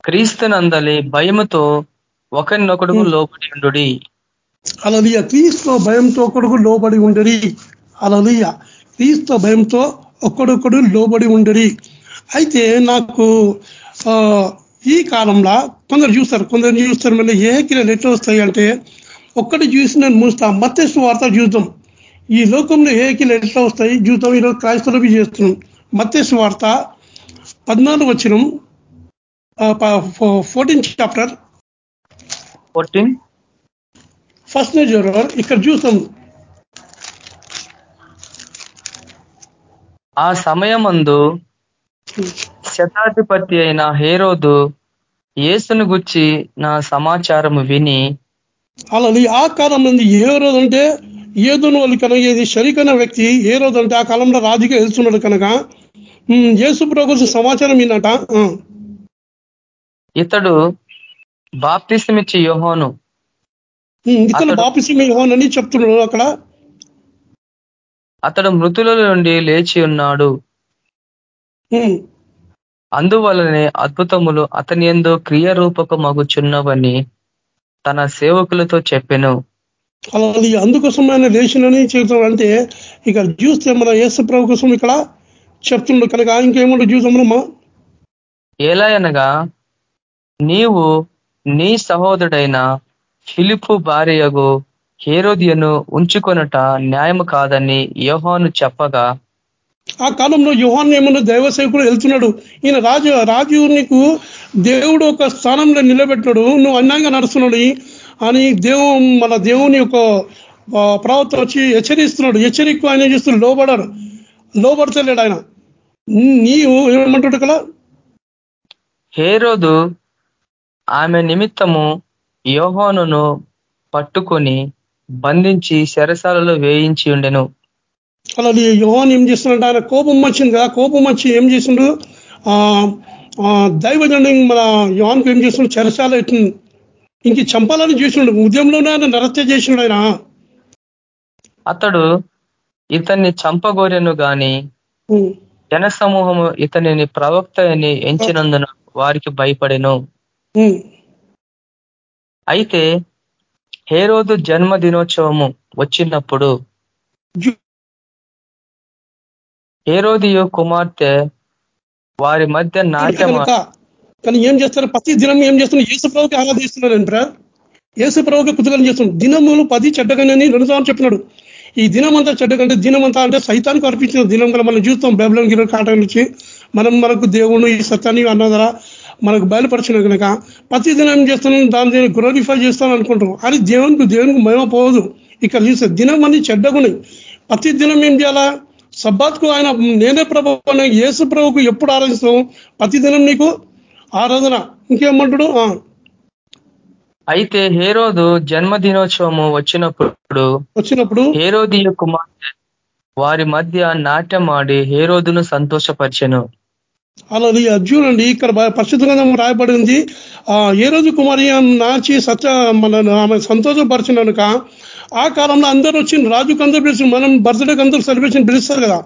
క్రీస్తునందలి భయముతో ఒకరినొకడు లోబడి ఉండు అలలియ క్రీస్తు భయంతో ఒకడుకు లోబడి ఉండరి అలలియ క్రీస్తు భయంతో ఒక్కడొక్కడు లోబడి ఉండరి అయితే నాకు ఈ కాలంలో కొందరు చూస్తారు కొందరు చూస్తారు మళ్ళీ ఏ కిలోలు ఎట్లా వస్తాయి అంటే ఒక్కటి చూసి నేను మూస్తా మత్స్సు వార్త చూద్దాం. ఈ లోకంలో ఏ కిలో ఎట్లా వస్తాయి చూద్దాం. ఈరోజు క్రైస్తవులవి చేస్తున్నాం. మత్స్సు వార్త పద్నాలుగు వచ్చిన ఫోర్టీన్ చాప్టర్. ఫోర్టీన్. ఫస్ట్ ఇక్కడ చూస్తాం ఆ సమయమందు శతాధిపతి అయిన హేరోదు యేసును గుచ్చి నా సమాచారము విని అలా ఆ కాలం నుండి ఏ రోజు అంటే ఏదో వాళ్ళు కనుక ఇది శరీకైన వ్యక్తి ఏ రోజు అంటే ఆ కాలంలో రాజుగా వెళ్తున్నాడు కనుక. యేసు ప్రభు గురించి సమాచారం విన్నట. ఇతడు బాప్తిసమిచ్చి యోహోను. ఉమ్, ఇతను అతడు- బాపిసి అని చెప్తున్నాడు అక్కడ. అతడు మృతుల నుండి లేచి ఉన్నాడు. అందువలనే అద్భుతములు అతని ఎందు క్రియారూపకమగుచున్నవని తన సేవకులతో చెప్పెను. అలా అది అందుకోసం ఆయన లేచినని చెబుతున్నాడు అంటే ఇక చూస్తే మన యేసు ప్రభు కోసం ఇక్కడ చెప్తున్నాడు కనుక ఇంకేముంటే చూసామమ్మా ఎలా అనగా నీవు నీ సహోదరుడైన ఫిలిపు భార్యగు హేరోదియను ఉంచుకొనుట న్యాయము కాదని యోహాను చెప్పగా ఆ కాలంలో యుహాన్ ఏమన్నా దైవ సేవకుడు వెళ్తున్నాడు? ఈయన రాజు రాజు నీకు దేవుడు ఒక స్థానంలో నిలబెట్టాడు. నువ్వు అన్యాయంగా నడుస్తున్నాడు అని దేవు మన దేవుని యొక్క ఆ, ప్రవక్త వచ్చి హెచ్చరిస్తున్నాడు. హెచ్చరిక ఆయన చేస్తున్నాడు? లోబడాడు. లోబడతలేడు ఆయన. నీవు ఏమంటాడు కదా హేరోదు ఆమె నిమిత్తము యోహానును పట్టుకొని బంధించి చెరసాలలో వేయించి ఉండెను. అలా యోహాన్ ఏం చేస్తున్నాడు ఆయన కోపం వచ్చింది కదా కోపం వచ్చి ఏం చేసిండు దైవజనుడు మన యోహాన్కి ఏం చేస్తున్నాడు? చెరసాల ఎట్టింది ఇంక చంపాలని చేసిండు. ఉద్యమంలోనే ఆయన నరత్య చేసిండు ఆయన. అతడు ఇతన్ని చంపగోరెను గాని ఉమ్. జనసమూహము ఇతనిని ప్రవక్త అని ఎంచినందున వారికి భయపడెను. అయితే హేరోదు జన్మ దినోత్సవము వచ్చినప్పుడు హేరోదియు కుమార్తె వారి మధ్య కనుక కానీ ఏం చేస్తారు? ప్రతి దినం ఏం చేస్తున్నారు? యేసు ప్రభుకి ఆరాధిస్తున్నారు ఏంట్రా యేసు ప్రభుకి కుతూహలం చేస్తున్నారు. దినములు పది చెడ్డగనని రెండు సార్లు చెప్పినాడు. ఈ దినం అంతా చెడ్డగంటే దినం అంతా అంటే సైతానికి అర్పించిన దినం మనం చూస్తాం. బైబిల్ గిరి కాటం నుంచి. మనం మనకు దేవుడు ఈ సత్యాన్ని అన్నదర. మనకు బయలుపరిచిన కనుక ప్రతి దినం ఏం చేస్తున్నాం దాన్ని గ్లోరిఫై చేస్తాను అనుకుంటాం అది దేవునికి దేవునికి మహిమ పోదు. ఇక్కడ చూస్తే దినం అన్ని చెడ్డగున్నాయి. ప్రతి దినం ఏం చేయాలా? సబ్బాత్కు ఆయన నేనే ప్రభు అనే యేసు ప్రభుకు ఎప్పుడు ఆరాధిస్తాం ప్రతి దినం నీకు ఆరాధన. ఇంకేమంటాడు? అయితే హేరోదు జన్మ దినోత్సవము వచ్చినప్పుడు వచ్చినప్పుడు హేరోదియ కుమార్తె వారి మధ్య నాట్యమాడి హేరోదును సంతోషపరిచెను. అలా చూడండి ఇక్కడ బ- పరిశుద్ధ గ్రంథం రాయబడింది. ఆ ఏ రోజు కుమారి నాచి సత్య మన ఆమె సంతోషపరిచినక ఆ కాలంలో అందరూ వచ్చి రాజుకు అందరూ పిలిచి మనం బర్త్డేకి అందరూ సెలబ్రేషన్ పిలుస్తారు కదా.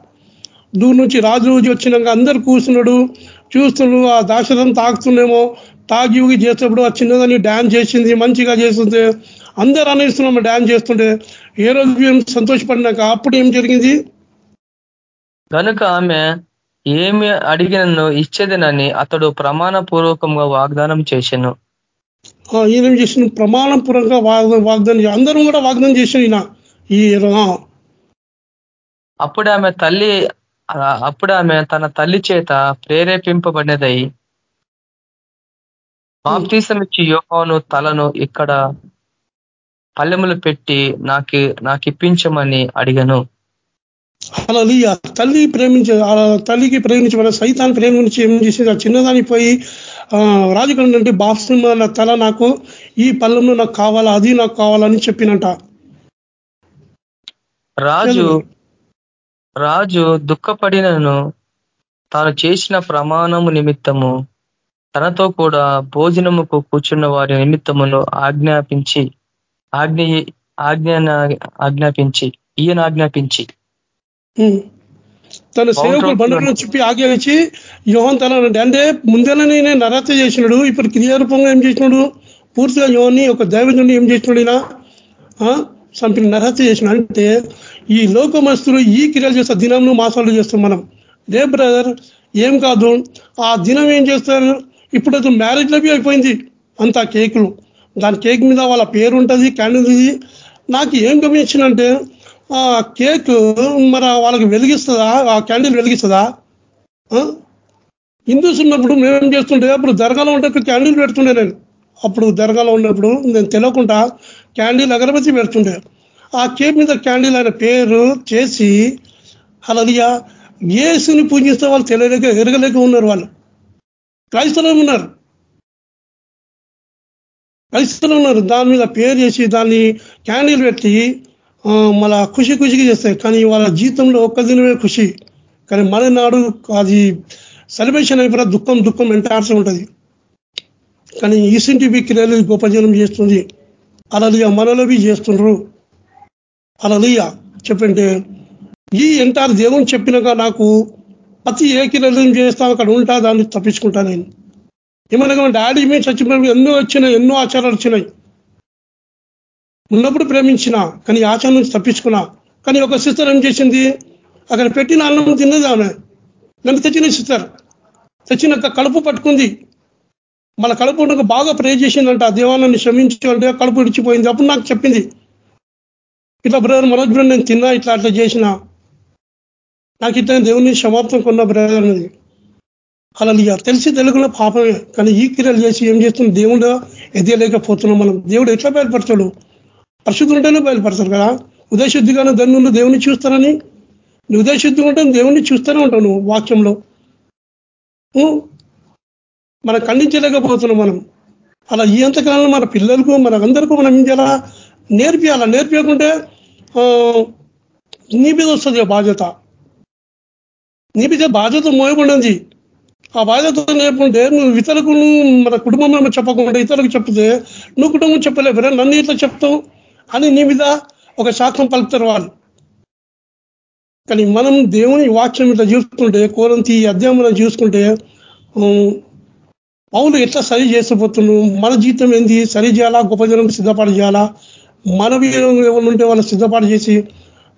దూరం నుంచి రాజు రోజు వచ్చినాక అందరు కూర్చున్నాడు. చూస్తున్నాడు ఆ దాశరం తాకుతుండేమో తాగి ఊగి చేసేప్పుడు ఆ చిన్నదాన్ని డ్యాన్స్ చేసింది మంచిగా చేస్తుంది అందరు అనేస్తున్నాము డ్యాన్స్ చేస్తుంటే. ఏ రోజు మేము సంతోషపడినాక అప్పుడు ఏం జరిగింది? కనుక ఆమె ఏమి అడిగినను ఇచ్చేదనని అతడు ప్రమాణ పూర్వకంగా వాగ్దానం చేశాను ఈయన చేసిన ప్రమాణపూర్వకంగా వాగ్దానం అందరం కూడా వాగ్దానం చేసిన ఈయన ఈ అప్పుడు ఆమె తల్లి అప్పుడు ఆమె తన తల్లి చేత ప్రేరేపింపబడినదై బాప్తీసం ఇచ్చి యోహాను తలను ఇక్కడ పల్లెములు పెట్టి నాకు నాకు ఇప్పించమని అడిగను. అలా తల్లి ప్రేమించే తల్లికి ప్రేమించబడ సైతాన్ని ప్రేమించి ఏం చేసింది? ఆ చిన్నదాని పోయి ఆ, రాజుకంటే అంటే బాప్సింహ తల నాకు ఈ పల్లెంలో నాకు కావాలా అది నాకు కావాలని చెప్పినట. రాజు రాజు దుఃఖపడినను. తాను చేసిన ప్రమాణము నిమిత్తము తనతో కూడా భోజనముకు కూర్చున్న వారి నిమిత్తమును ఆజ్ఞాపించి ఆజ్ఞ ఆజ్ఞ ఆజ్ఞాపించి ఈయన ఆజ్ఞాపించి. తన సేవకులు బండలను చెప్పి ఆజ్ఞాపించి యోహన్ తల అంటే ముందెలనే నేను నరహత్య చేసినాడు ఇప్పుడు క్రియారూపంగా ఏం చేసినాడు? పూర్తిగా యోహాన్ని ఒక దైవజనుడు ఏం చేసినాడు ఆ, చంపిన నరహత్య చేసిన. అంటే ఈ లోకమస్తులు ఈ క్రియలు చేస్తారు దినంను మాసాలు చేస్తాం మనం. రే బ్రదర్ ఏం కాదు. ఆ దినం ఏం చేస్తారు? ఇప్పుడు అది మ్యారేజ్లోకి అయిపోయింది. అంతా కేకులు. దాని కేక్ మీద వాళ్ళ పేరు ఉంటుంది క్యాండిల్ నాకు ఏం గమనించినంటే ఆ కేక్ మరి వాళ్ళకి వెలిగిస్తుందా? ఆ క్యాండిల్ వెలిగిస్తుందా? హిందూస్ ఉన్నప్పుడు మేమేం చేస్తుంటే అప్పుడు దర్గాలో ఉంటే క్యాండిల్ పెడుతుండే నేను. అప్పుడు దర్గాలో ఉన్నప్పుడు నేను తెలియకుండా క్యాండిల్ అగరబత్తి పెడుతుండే. ఆ కేక్ మీద క్యాండిల్ అనే పేరు చేసి అలలియా ఏసుని పూజిస్తే వాళ్ళు తెలియలేక ఎరగలేక ఉన్నారు వాళ్ళు. క్రైస్తవం ఉన్నారు. క్రైస్తలం ఉన్నారు. దాని మీద పేరు చేసి దాన్ని క్యాండిల్ పెట్టి మళ్ళా ఖుషి ఖుషిగా చేస్తాయి. కానీ వాళ్ళ జీవితంలో ఒక్క దినమే ఖుషి. కానీ మరునాడు అది సెలబ్రేషన్ అయిపోయిన దుఃఖం దుఃఖం వెంటాడుతూ ఉంటుంది. కానీ ఈసింటి క్రియలు గొప్ప జనం చేస్తుంది. అలలియ మనలోవి చేస్తుండ్రు. అలలియ చెప్పంటే ఈ ఎంటారు దేవుని చెప్పినాక నాకు ప్రతి ఏ కిరలు చేస్తా అక్కడ ఉంటా దాన్ని తప్పించుకుంటా నేను. ఏమనగా డాడీ మీద చచ్చిపోయినప్పుడు ఎన్నో వచ్చినాయి ఎన్నో ఆచారాలు వచ్చినాయి. ఉన్నప్పుడు ప్రేమించిన కానీ ఆచారం నుంచి తప్పించుకున్నా కానీ ఒక సిస్టర్ ఏం చేసింది? అక్కడ పెట్టిన అన్నం తిన్నది ఆమె. నన్ను తెచ్చిన సిస్టర్ తెచ్చినాక కడుపు పట్టుకుంది. మన కడుపు ఉండక బాగా ప్రే చేసిందంట. ఆ దేవాలయాన్ని శ్రమించాలంటే కడుపు ఇడిచిపోయింది అప్పుడు నాకు చెప్పింది. ఇట్లా బ్రదర్ మనోజ్ బ్రదర్ నేను తిన్నా ఇట్లా అట్లా చేసిన. నాకు ఇట్లా దేవుని సమాప్తం కొన్న బ్రదర్ అనేది. అలా తెలిసి తెలుగులో పాపమే. కానీ ఈ క్రియలు చేసి ఏం చేస్తుంది? దేవుడు ఎదగలేకపోతున్నాం మనం. దేవుడు ఎట్లా బయలుపరచాడు పరిశుద్ధి ఉంటేనే కదా. ఉదయశుద్ధిగానే ధన్యులు దేవుని చూస్తానని నువ్వు ఉదయశుద్ధిగా ఉంటే దేవుణ్ణి చూస్తూనే ఉంటావు నువ్వు వాక్యంలో. మనం ఖండించలేకపోతున్నాం మనం. అలా ఈ అంతకాలంలో మన పిల్లలకు మన అందరికీ మనం ఏం చేయాలా? నేర్పియాలా? నేర్పించకుంటే నీ మీద వస్తుంది ఆ బాధ్యత. నీ మీద బాధ్యత మోయబడింది ఆ బాధ్యత లేకుంటే నువ్వు ఇతరులకు నువ్వు మన కుటుంబంలో చెప్పకుండా ఇతరులకు చెప్తే నువ్వు కుటుంబం చెప్పలేవు. నన్ను ఇట్లా చెప్తావు? అని నీ మీద ఒక శాఖం పలుపుతారు వాళ్ళు. కానీ మనం దేవుని వాక్యం ఇట్లా చూసుకుంటే కోరంతి అధ్యాయం చూసుకుంటే పౌలు ఎట్లా సరి చేసిపోతున్నావు మన జీవితం ఏంది? సరి చేయాలా? గొప్ప జనం సిద్ధపాటు చేయాలా? మన ఎవరు ఉంటే వాళ్ళు సిద్ధపాటు చేసి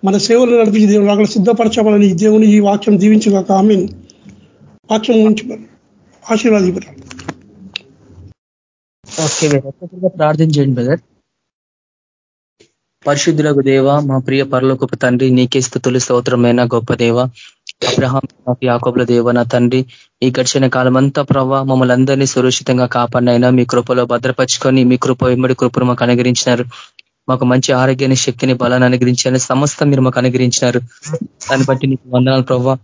మన సేవలు నడిపించి దేవుడు అక్కడ సిద్ధపరచమని దేవుని ఈ వాక్యం దీవించగాక. ఆమె వాక్యం ఉంచి ఆశీర్వాదం ఓకే ప్రార్థన చేయండి బ్రదర్. పరిశుద్ధులకు దేవ మా ప్రియ పరలోకపు తండ్రి నీకే స్థుతులు స్తోత్రమైన గొప్ప దేవ. అబ్రహాం యాకోబుల దేవ నా తండ్రి ఈ గడిచిన కాలం అంతా ప్రభావ మమ్మల్ని అందరినీ సురక్షితంగా కాపాడినైనా మీ కృపలో భద్రపరుచుకొని మీ కృప వెంబడి కృపను మాకు అనుగ్రహించినారు. మాకు మంచి ఆరోగ్యాన్ని శక్తిని బలాన్ని అనుగ్రహించాలని సమస్త మీరు మాకు అనుగ్రహించినారు. దాన్ని బట్టి నీకు వందనాలు ప్రభావ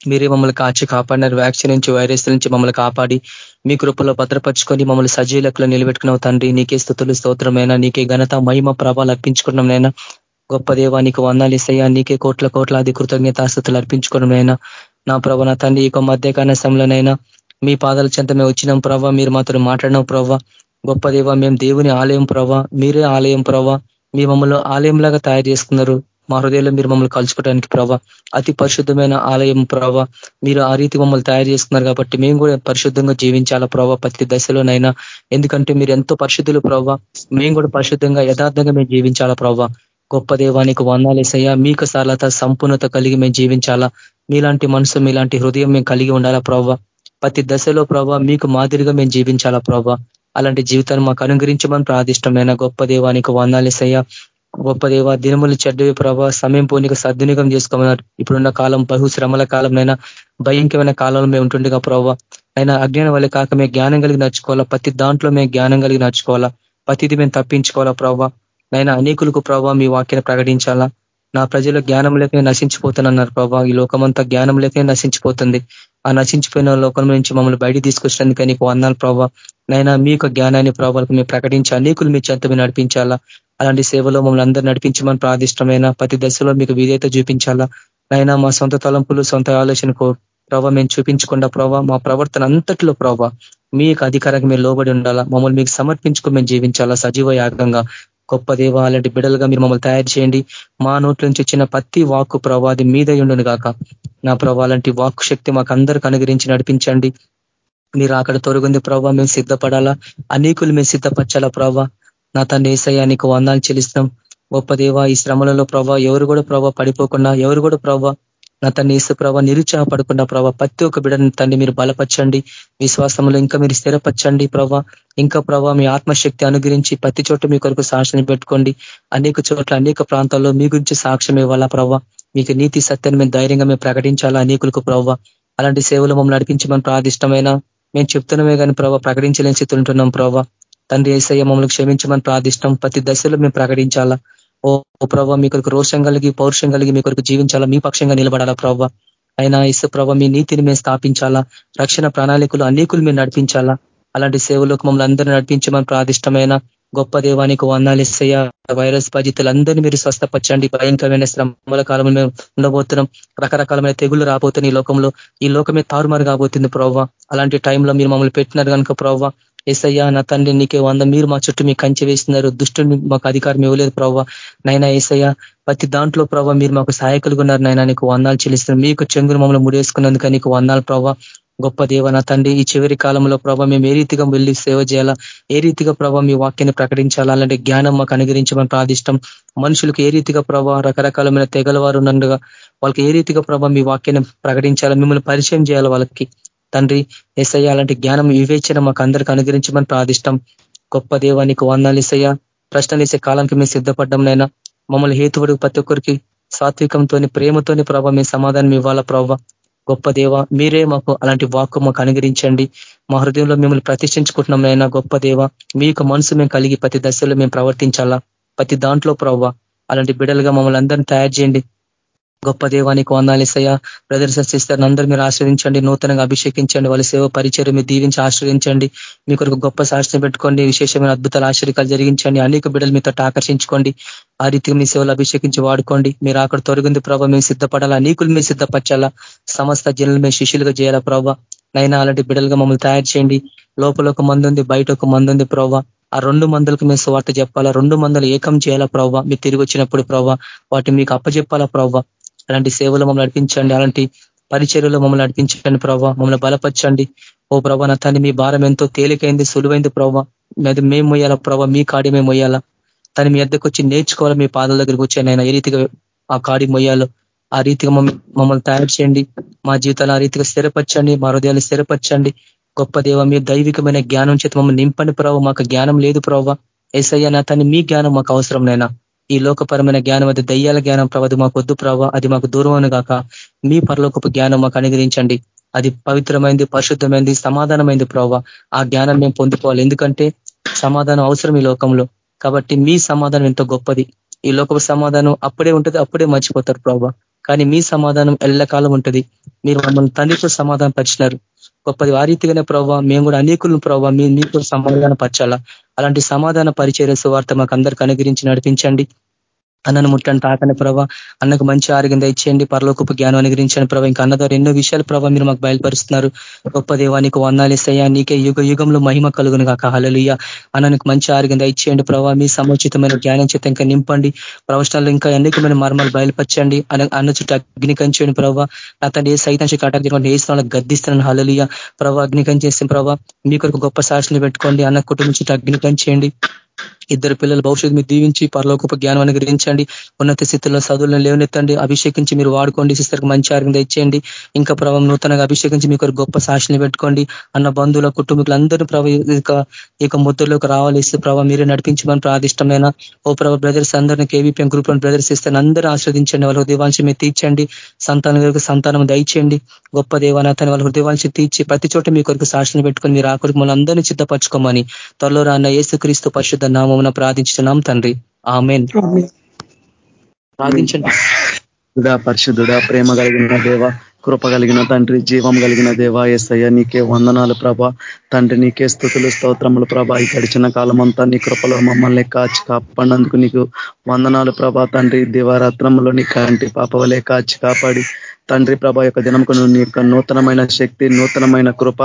మీరే మమ్మల్ని కాచి కాపాడినారు. వ్యాక్సిన్ నుంచి వైరస్ నుంచి మమ్మల్ని కాపాడి మీ కృపలో భద్రపరుచుకొని మమ్మల్ని సజీలకులో నిలబెట్టుకున్నావు తండ్రి. నీకే స్థుతులు స్తోత్రమైనా? నీకే ఘనత మహిమ ప్రభాలు అర్పించుకున్నాం నైనా గొప్ప నీకు వందాలు ఇస్తాయా? నీకే కోట్ల కోట్లాది కృతజ్ఞతాస్థుతులు అర్పించుకోవడం అయినా నా ప్రభ నా తండ్రి ఈ మధ్యకాల సమయంలోనైనా మీ పాదాల చెంత మేము వచ్చినాం ప్రభావ మీరు మాతో మాట్లాడినాం ప్రభావ గొప్ప దేవ మేము దేవుని ఆలయం ప్రభావ మీరే ఆలయం ప్రభా. మీ మమ్మల్ని ఆలయంలాగా తయారు చేసుకున్నారు. మా హృదయంలో మీరు మమ్మల్ని కలుసుకోవడానికి ప్రభా అతి పరిశుద్ధమైన ఆలయం ప్రభావ మీరు ఆ రీతి మమ్మల్ని తయారు చేసుకున్నారు కాబట్టి మేము కూడా పరిశుద్ధంగా జీవించాలా ప్రభావ ప్రతి దశలోనైనా. ఎందుకంటే మీరు ఎంతో పరిశుద్ధులు ప్రభావ మేము కూడా పరిశుద్ధంగా యథార్థంగా మేము జీవించాలా ప్రభావ గొప్ప దేవానికి వందాలేసయ్యా మీకు సరళత సంపూర్ణత కలిగి మేము జీవించాలా. మీలాంటి మనసు మీలాంటి హృదయం మేము కలిగి ఉండాలా ప్రభావ ప్రతి దశలో ప్రభావ మీకు మాదిరిగా మేము జీవించాలా ప్రభావ అలాంటి జీవితాన్ని మాకు అనుగ్రహించమని ప్రాదిష్టమైన గొప్ప దేవానికి వందాలేసయ్యా గొప్ప దేవ దినములు చెడ్డవి ప్రభావ సమయం పోనీక సద్వినియోగం చేసుకోమన్నారు. ఇప్పుడున్న కాలం బహు శ్రమల కాలంనైనా భయంకరమైన కాలంలో మేము ఉంటుండగా ప్రభావ అయినా అజ్ఞానం వల్ల కాక మేము జ్ఞానం కలిగి నడుచుకోవాలా? ప్రతి దాంట్లో మేము జ్ఞానం కలిగి నడుచుకోవాలా? ప్రతిది మేము తప్పించుకోవాలా ప్రభావ నైనా అనేకులకు ప్రభావ మీ వాక్యాన్ని ప్రకటించాలా? నా ప్రజలు జ్ఞానం లేకనే నశించిపోతానన్నారు ప్రభావ ఈ లోకమంతా జ్ఞానం లేకనే నశించిపోతుంది. ఆ నశించిపోయిన లోకం నుంచి మమ్మల్ని బయట తీసుకొచ్చినందుకే నీకు వందాలు ప్రభావ నైనా మీ యొక్క జ్ఞానాన్ని ప్రభావాలకు మేము ప్రకటించి అనేకులు మీ చెంత నడిపించాలా? అలాంటి సేవలో మమ్మల్ని అందరూ నడిపించమని ప్రాదిష్టమైన ప్రతి దశలో మీకు విధేయత చూపించాలా? నైనా మా సొంత తలంపులు సొంత ఆలోచనకు ప్రభావ మేము చూపించకుండా ప్రభావ మా ప్రవర్తన అంతట్లో ప్రభావ మీకు అధికారంగా మేము లోబడి ఉండాలా? మమ్మల్ని మీకు సమర్పించుకుని మేము జీవించాలా? సజీవ యాగంగా గొప్ప దేవ అలాంటి బిడలుగా మీరు మమ్మల్ని తయారు చేయండి. మా నోట్ల నుంచి వచ్చిన ప్రతి వాక్కు ప్రవాది మీద ఉండును గాక. నా ప్రభావ అలాంటి వాక్కు శక్తి మాకు అందరికి అనుగ్రహించి నడిపించండి. మీరు అక్కడ తొరుగుంది ప్రభావ మేము సిద్ధపడాలా? అనేకులు మేము సిద్ధపరచాలా ప్రభావ? నా తండ్రి ఏసయ్యా నీకు వందాలు చెల్లిస్తాం గొప్ప దేవ ఈ శ్రమలలో ప్రభావ ఎవరు కూడా ప్రభావ పడిపోకుండా ఎవరు కూడా ప్రభావ నా తన ఏసు ప్రభావ నిరుత్సాహపడకుండా ప్రభావ ప్రతి ఒక్క బిడ్డని తండ్రి మీరు బలపరచండి. విశ్వాసంలో ఇంకా మీరు స్థిరపరచండి ప్రభావ ఇంకా ప్రభావ మీ ఆత్మశక్తి అనుగ్రహించి ప్రతి చోట మీ కొరకు సాక్షిని పెట్టుకోండి. అనేక చోట్ల అనేక ప్రాంతాల్లో మీ గురించి సాక్ష్యం ఇవ్వాలా ప్రభావ మీకు నీతి సత్యాన్ని మేము ధైర్యంగా మేము ప్రకటించాలా అనేకులకు ప్రభావ అలాంటి సేవలు మమ్మల్ని నడిపించమని ప్రాదిష్టమైన మేము చెప్తున్నామే కానీ ప్రభావ ప్రకటించలేని స్థితి ఉంటున్నాం ప్రభావ తండ్రి ఏసయ్య మమ్మల్ని క్షమించమని ప్రార్థిష్టం. ప్రతి దశలో మేము ప్రకటించాలా? ఓ ప్రభావ మీ కొరకు రోషం కలిగి పౌరుషం కలిగి మీ కొరకు జీవించాలా? మీ పక్షంగా నిలబడాలా ప్రభావ అయినా ఇసు ప్రభ మీ నీతిని మేము స్థాపించాలా? రక్షణ ప్రణాళికలు అనేకులు మేము నడిపించాలా? అలాంటి సేవలకు మమ్మల్ని అందరూ నడిపించమని ప్రాదిష్టమైన గొప్ప దేవానికి వందాలిసయ్య వైరస్ బాధితులందరినీ మీరు స్వస్థపరచండి. భయంకరమైన శ్రమల కాలంలో మేము ఉండబోతున్నాం. రకరకాలమైన తెగులు రాబోతున్నాయి ఈ లోకంలో. ఈ లోకమే తారుమారు కాబోతుంది ప్రవ్వ అలాంటి టైంలో మీరు మమ్మల్ని పెట్టినారు కనుక ప్రవ్వ ఏసయ్యా నా తండ్రి నీకే వంద మీరు మా చుట్టూ మీకు కంచె వేసినారు. దుష్టుని మాకు అధికారం ఇవ్వలేదు ప్రవ్వ. నైనా ఏసయ్యా ప్రతి దాంట్లో ప్రభావ మీరు మాకు సహాయకులుగా ఉన్నారు. నైనా నీకు వందాలు చెల్లిస్తున్నారు మీకు చెంగులు మమ్మల్ని ముడేసుకున్నందుక నీకు వందాలు ప్రభావ గొప్ప దేవ నా తండ్రి ఈ చివరి కాలంలో ప్రభావ మేము ఏ రీతిగా వెళ్ళి సేవ చేయాలా? ఏ రీతిగా ప్రభావ మీ వాక్యాన్ని ప్రకటించాలా? అలాంటి జ్ఞానం మాకు అనుగ్రహించమని ప్రాదిష్టం మనుషులకు ఏ రీతిగా ప్రభావ రకరకాలమైన తెగల వారు ఉన్నట్టుగా వాళ్ళకి ఏ రీతిగా ప్రభావ మీ వాక్యాన్ని ప్రకటించాలా? మిమ్మల్ని పరిచయం చేయాలి వాళ్ళకి? తండ్రి ఎస్ఐ అలాంటి జ్ఞానం వివేచన మాకు అందరికి అనుగ్రహించమని ప్రాదిష్టం గొప్ప దేవానికి వందాలు ఇసయ్యా ప్రశ్నలు వేసే కాలానికి మేము సిద్ధపడ్డం నైనా మమ్మల్ని హేతువుడు ప్రతి ఒక్కరికి సాత్వికంతోని ప్రేమతోని ప్రభావ మీ సమాధానం ఇవ్వాలా ప్రభావ గొప్ప దేవ మీరే మాకు అలాంటి వాక్కు మాకు అనుగ్రహించండి. మా హృదయంలో మిమ్మల్ని ప్రతిష్ఠించుకుంటున్నాం నైనా గొప్ప దేవ. మీ మనసు మేము కలిగి ప్రతి దశలో మేము ప్రవర్తించాలా? ప్రతి దాంట్లో ప్రవ్వ అలాంటి బిడలుగా మమ్మల్ని అందరినీ తయారు చేయండి. గొప్ప దేవానికి వందాలిసయ్య బ్రదర్స్ సిస్టర్ అందరూ మీరు ఆశ్రయించండి నూతనంగా అభిషేకించండి వాళ్ళ సేవ పరిచయం మీరు దీవించి ఆశ్రయించండి మీ కొరకు గొప్ప సాక్షిని పెట్టుకోండి విశేషమైన అద్భుతాలు ఆశ్చర్యాలు జరిగించండి అనేక బిడ్డలు మీతో ఆకర్షించుకోండి. ఆ రీతిగా మీ సేవలు అభిషేకించి వాడుకోండి. మీరు అక్కడ తొలగింది ప్రభావ మేము సిద్ధపడాలా నీకులు మీరు సిద్ధపరచాలా సమస్త జనులు మేము శిష్యులుగా చేయాలా ప్రభావ నైనా అలాంటి బిడ్డలుగా మమ్మల్ని తయారు చేయండి. లోపల ఒక మందు ఉంది బయట ఒక మందు ఉంది ప్రవ్వ ఆ రెండు మందులకు మేము స్వార్థ చెప్పాలా రెండు మందులు ఏకం చేయాలా ప్రవ్వ మీరు తిరిగి వచ్చినప్పుడు ప్రవ్వ వాటిని మీకు అప్పచెప్పాలా ప్రవ్వ అలాంటి సేవలు మమ్మల్ని నడిపించండి అలాంటి పరిచర్యలు మమ్మల్ని నడిపించండి ప్రభావ మమ్మల్ని బలపరచండి. ఓ ప్రభా నా తను మీ భారం ఎంతో తేలికైంది సులువైంది ప్రభావ అది మేము మొయ్యాలా ప్రభావ మీ కాడి మేము మొయ్యాలా? తను మీ ఎద్దకు వచ్చి నేర్చుకోవాలి? మీ పాదాల దగ్గరికి వచ్చాను ఆయన ఏ రీతిగా ఆ కాడి మొయ్యాలో? ఆ రీతిగా మమ్మల్ని తయారు చేయండి. మా జీవితాలు ఆ రీతిగా స్థిరపరచండి. మా హృదయాలు స్థిరపరచండి. గొప్ప దేవ మీ దైవికమైన జ్ఞానం చేత మమ్మల్ని నింపండి ప్రభావ మాకు జ్ఞానం లేదు ప్రభావ ఏసయ్య నా తను మీ జ్ఞానం మాకు అవసరం నైనా ఈ లోకపరమైన జ్ఞానం అది దయ్యాల జ్ఞానం ప్రభావ మాకు వద్దు ప్రభావ అది మాకు దూరం కాక మీ పరలోకపు జ్ఞానం మాకు అనుగ్రహించండి. అది పవిత్రమైంది పరిశుద్ధమైంది సమాధానమైంది ప్రభావ ఆ జ్ఞానం మేము పొందుకోవాలి. ఎందుకంటే సమాధానం అవసరం ఈ లోకంలో. కాబట్టి మీ సమాధానం ఎంతో గొప్పది. ఈ లోకపు సమాధానం అప్పుడే ఉంటుంది అప్పుడే మర్చిపోతారు ప్రభావ కానీ మీ సమాధానం ఎల్లకాలం ఉంటుంది. మీరు మమ్మల్ని తండ్రితో సమాధానం పరిచినారు గొప్పది. ఆ రీతిగానే ప్రభావ మేము కూడా అనేకులను ప్రభావ మీ మీకు సమాధాన పరచాలా అలాంటి సమాధాన పరిచయ వార్త మాకు అందరికి అనుగ్రహించి నడిపించండి. అన్నను ముట్టండి తాకండి ప్రభావ అన్నకు మంచి ఆరోగ్యం దయచేయండి. పరలోకపు జ్ఞానం అనుగ్రహించండి ప్రభావ ఇంకా అన్న ద్వారా ఎన్నో విషయాలు ప్రభావ మీరు మాకు బయలుపరుస్తున్నారు. గొప్ప దేవానికి వందాలేసయ్యా నీకే యుగ యుగంలో మహిమ కలుగును కాక హలలుయ్య అన్నకు మంచి ఆరోగ్యం దయచేయండి ప్రభావ మీ సముచితమైన జ్ఞానం చేత ఇంకా నింపండి. ప్రవచనాలు ఇంకా అనేకమైన మర్మాలు బయలుపరచండి. అన్న చుట్టూ అగ్ని కంచేయండి ప్రభావ నా తండ్రి ఏ సైతం అటాక్ చేయకుండా ఏ స్థానంలో గద్దిస్తున్నాను హలలుయ్య ప్రభావ అగ్ని కంచేస్తే ప్రభావ మీ కొరకు గొప్ప సాక్షులు పెట్టుకోండి. అన్న కుటుంబం చుట్టూ అగ్ని కంచేయండి ఇద్దరు పిల్లల భవిష్యత్తు మీరు దీవించి పరలోకపు జ్ఞానం అనుగ్రహించండి ఉన్నత స్థితిలో చదువులను లేవనెత్తండి. అభిషేకించి మీరు వాడుకోండి. సిస్టర్కి మంచి ఆరోగ్యం తెచ్చేయండి ఇంకా ప్రభావం నూతనంగా అభిషేకించి మీకు గొప్ప సాక్షిని పెట్టుకోండి. అన్న బంధువుల కుటుంబీకులందరూ ప్రభావ ఇక ముద్రలోకి రావాలి. ఇస్తే ప్రభావ మీరే నడిపించమని ప్రాదిష్టమైన ఓ ప్రభావ బ్రదర్స్ అందరినీ కేవీపీఎం గ్రూప్ బ్రదర్స్ ఇస్తే అందరూ ఆస్వాదించండి వాళ్ళ హృదయవాంశం మీరు తీర్చండి. సంతానం వరకు సంతానం దయచేయండి. గొప్ప దేవానాథాన్ని వాళ్ళ హృదయవాంశం తీర్చి ప్రతి చోట మీ కొరకు సాక్షిని పెట్టుకొని మీరు ఆ కొరకు మళ్ళీ సిద్ధపరచుకోమని. త్వరలో రాన్న ఏసుక్రీస్తు పరిశుద్ధ నామం నామమున ప్రార్థించున్నాం తండ్రి. ఆమెన్. ప్రార్థించండి. పరిశుద్ధుడా ప్రేమ కలిగిన దేవ కృప కలిగిన తండ్రి జీవం కలిగిన దేవ ఎస్ఐ నీకే వందనాలు ప్రభ. తండ్రి నీకే స్థుతులు స్తోత్రములు ప్రభ. ఈ గడిచిన కాలం అంతా నీ కృపలో మమ్మల్ని కాచి కాపాడినందుకు నీకు వందనాలు ప్రభ. తండ్రి దివారాత్రంలో నీ కంటి పాప వలె కాచి కాపాడి. తండ్రి ప్రభ యొక్క దినంకు నీ యొక్క నూతనమైన శక్తి నూతనమైన కృప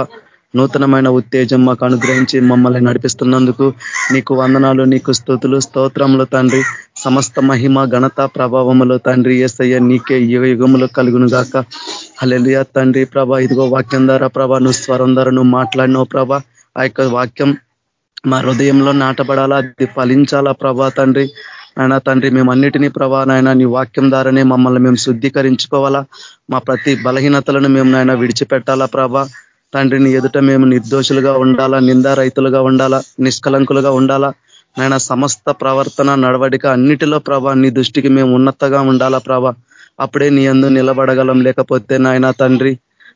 నూతనమైన ఉత్తేజం మాకు అనుగ్రహించి మమ్మల్ని నడిపిస్తున్నందుకు నీకు వందనాలు నీకు స్థుతులు స్తోత్రములు తండ్రి. సమస్త మహిమ ఘనత ప్రభావములు తండ్రి ఏసయ్య నీకే యుగ యుగములు కలుగును గాక హలెలియ తండ్రి ప్రభ ఇదిగో వాక్యం ద్వారా ప్రభ నువ్వు స్వరం ద్వారా నువ్వు మాట్లాడినావు ప్రభ. ఆ యొక్క వాక్యం మా హృదయంలో నాటబడాలా అది ఫలించాలా ప్రభా తండ్రి. ఆయన తండ్రి మేమన్నిటినీ ప్రభా నాయన నీ వాక్యం ద్వారానే మమ్మల్ని మేము శుద్ధీకరించుకోవాలా. మా ప్రతి బలహీనతలను మేము నాయన విడిచిపెట్టాలా ప్రభా. తండ్రిని ఎదుట మేము నిర్దోషులుగా ఉండాలా నిందా రైతులుగా ఉండాలా నిష్కలంకులుగా ఉండాలా? నాయన సమస్త ప్రవర్తన నడవడిక అన్నిటిలో ప్రభా నీ దృష్టికి మేము ఉన్నతగా ఉండాలా ప్రభా? అప్పుడే నీ అందు నిలబడగలం. లేకపోతే నాయన తండ్రి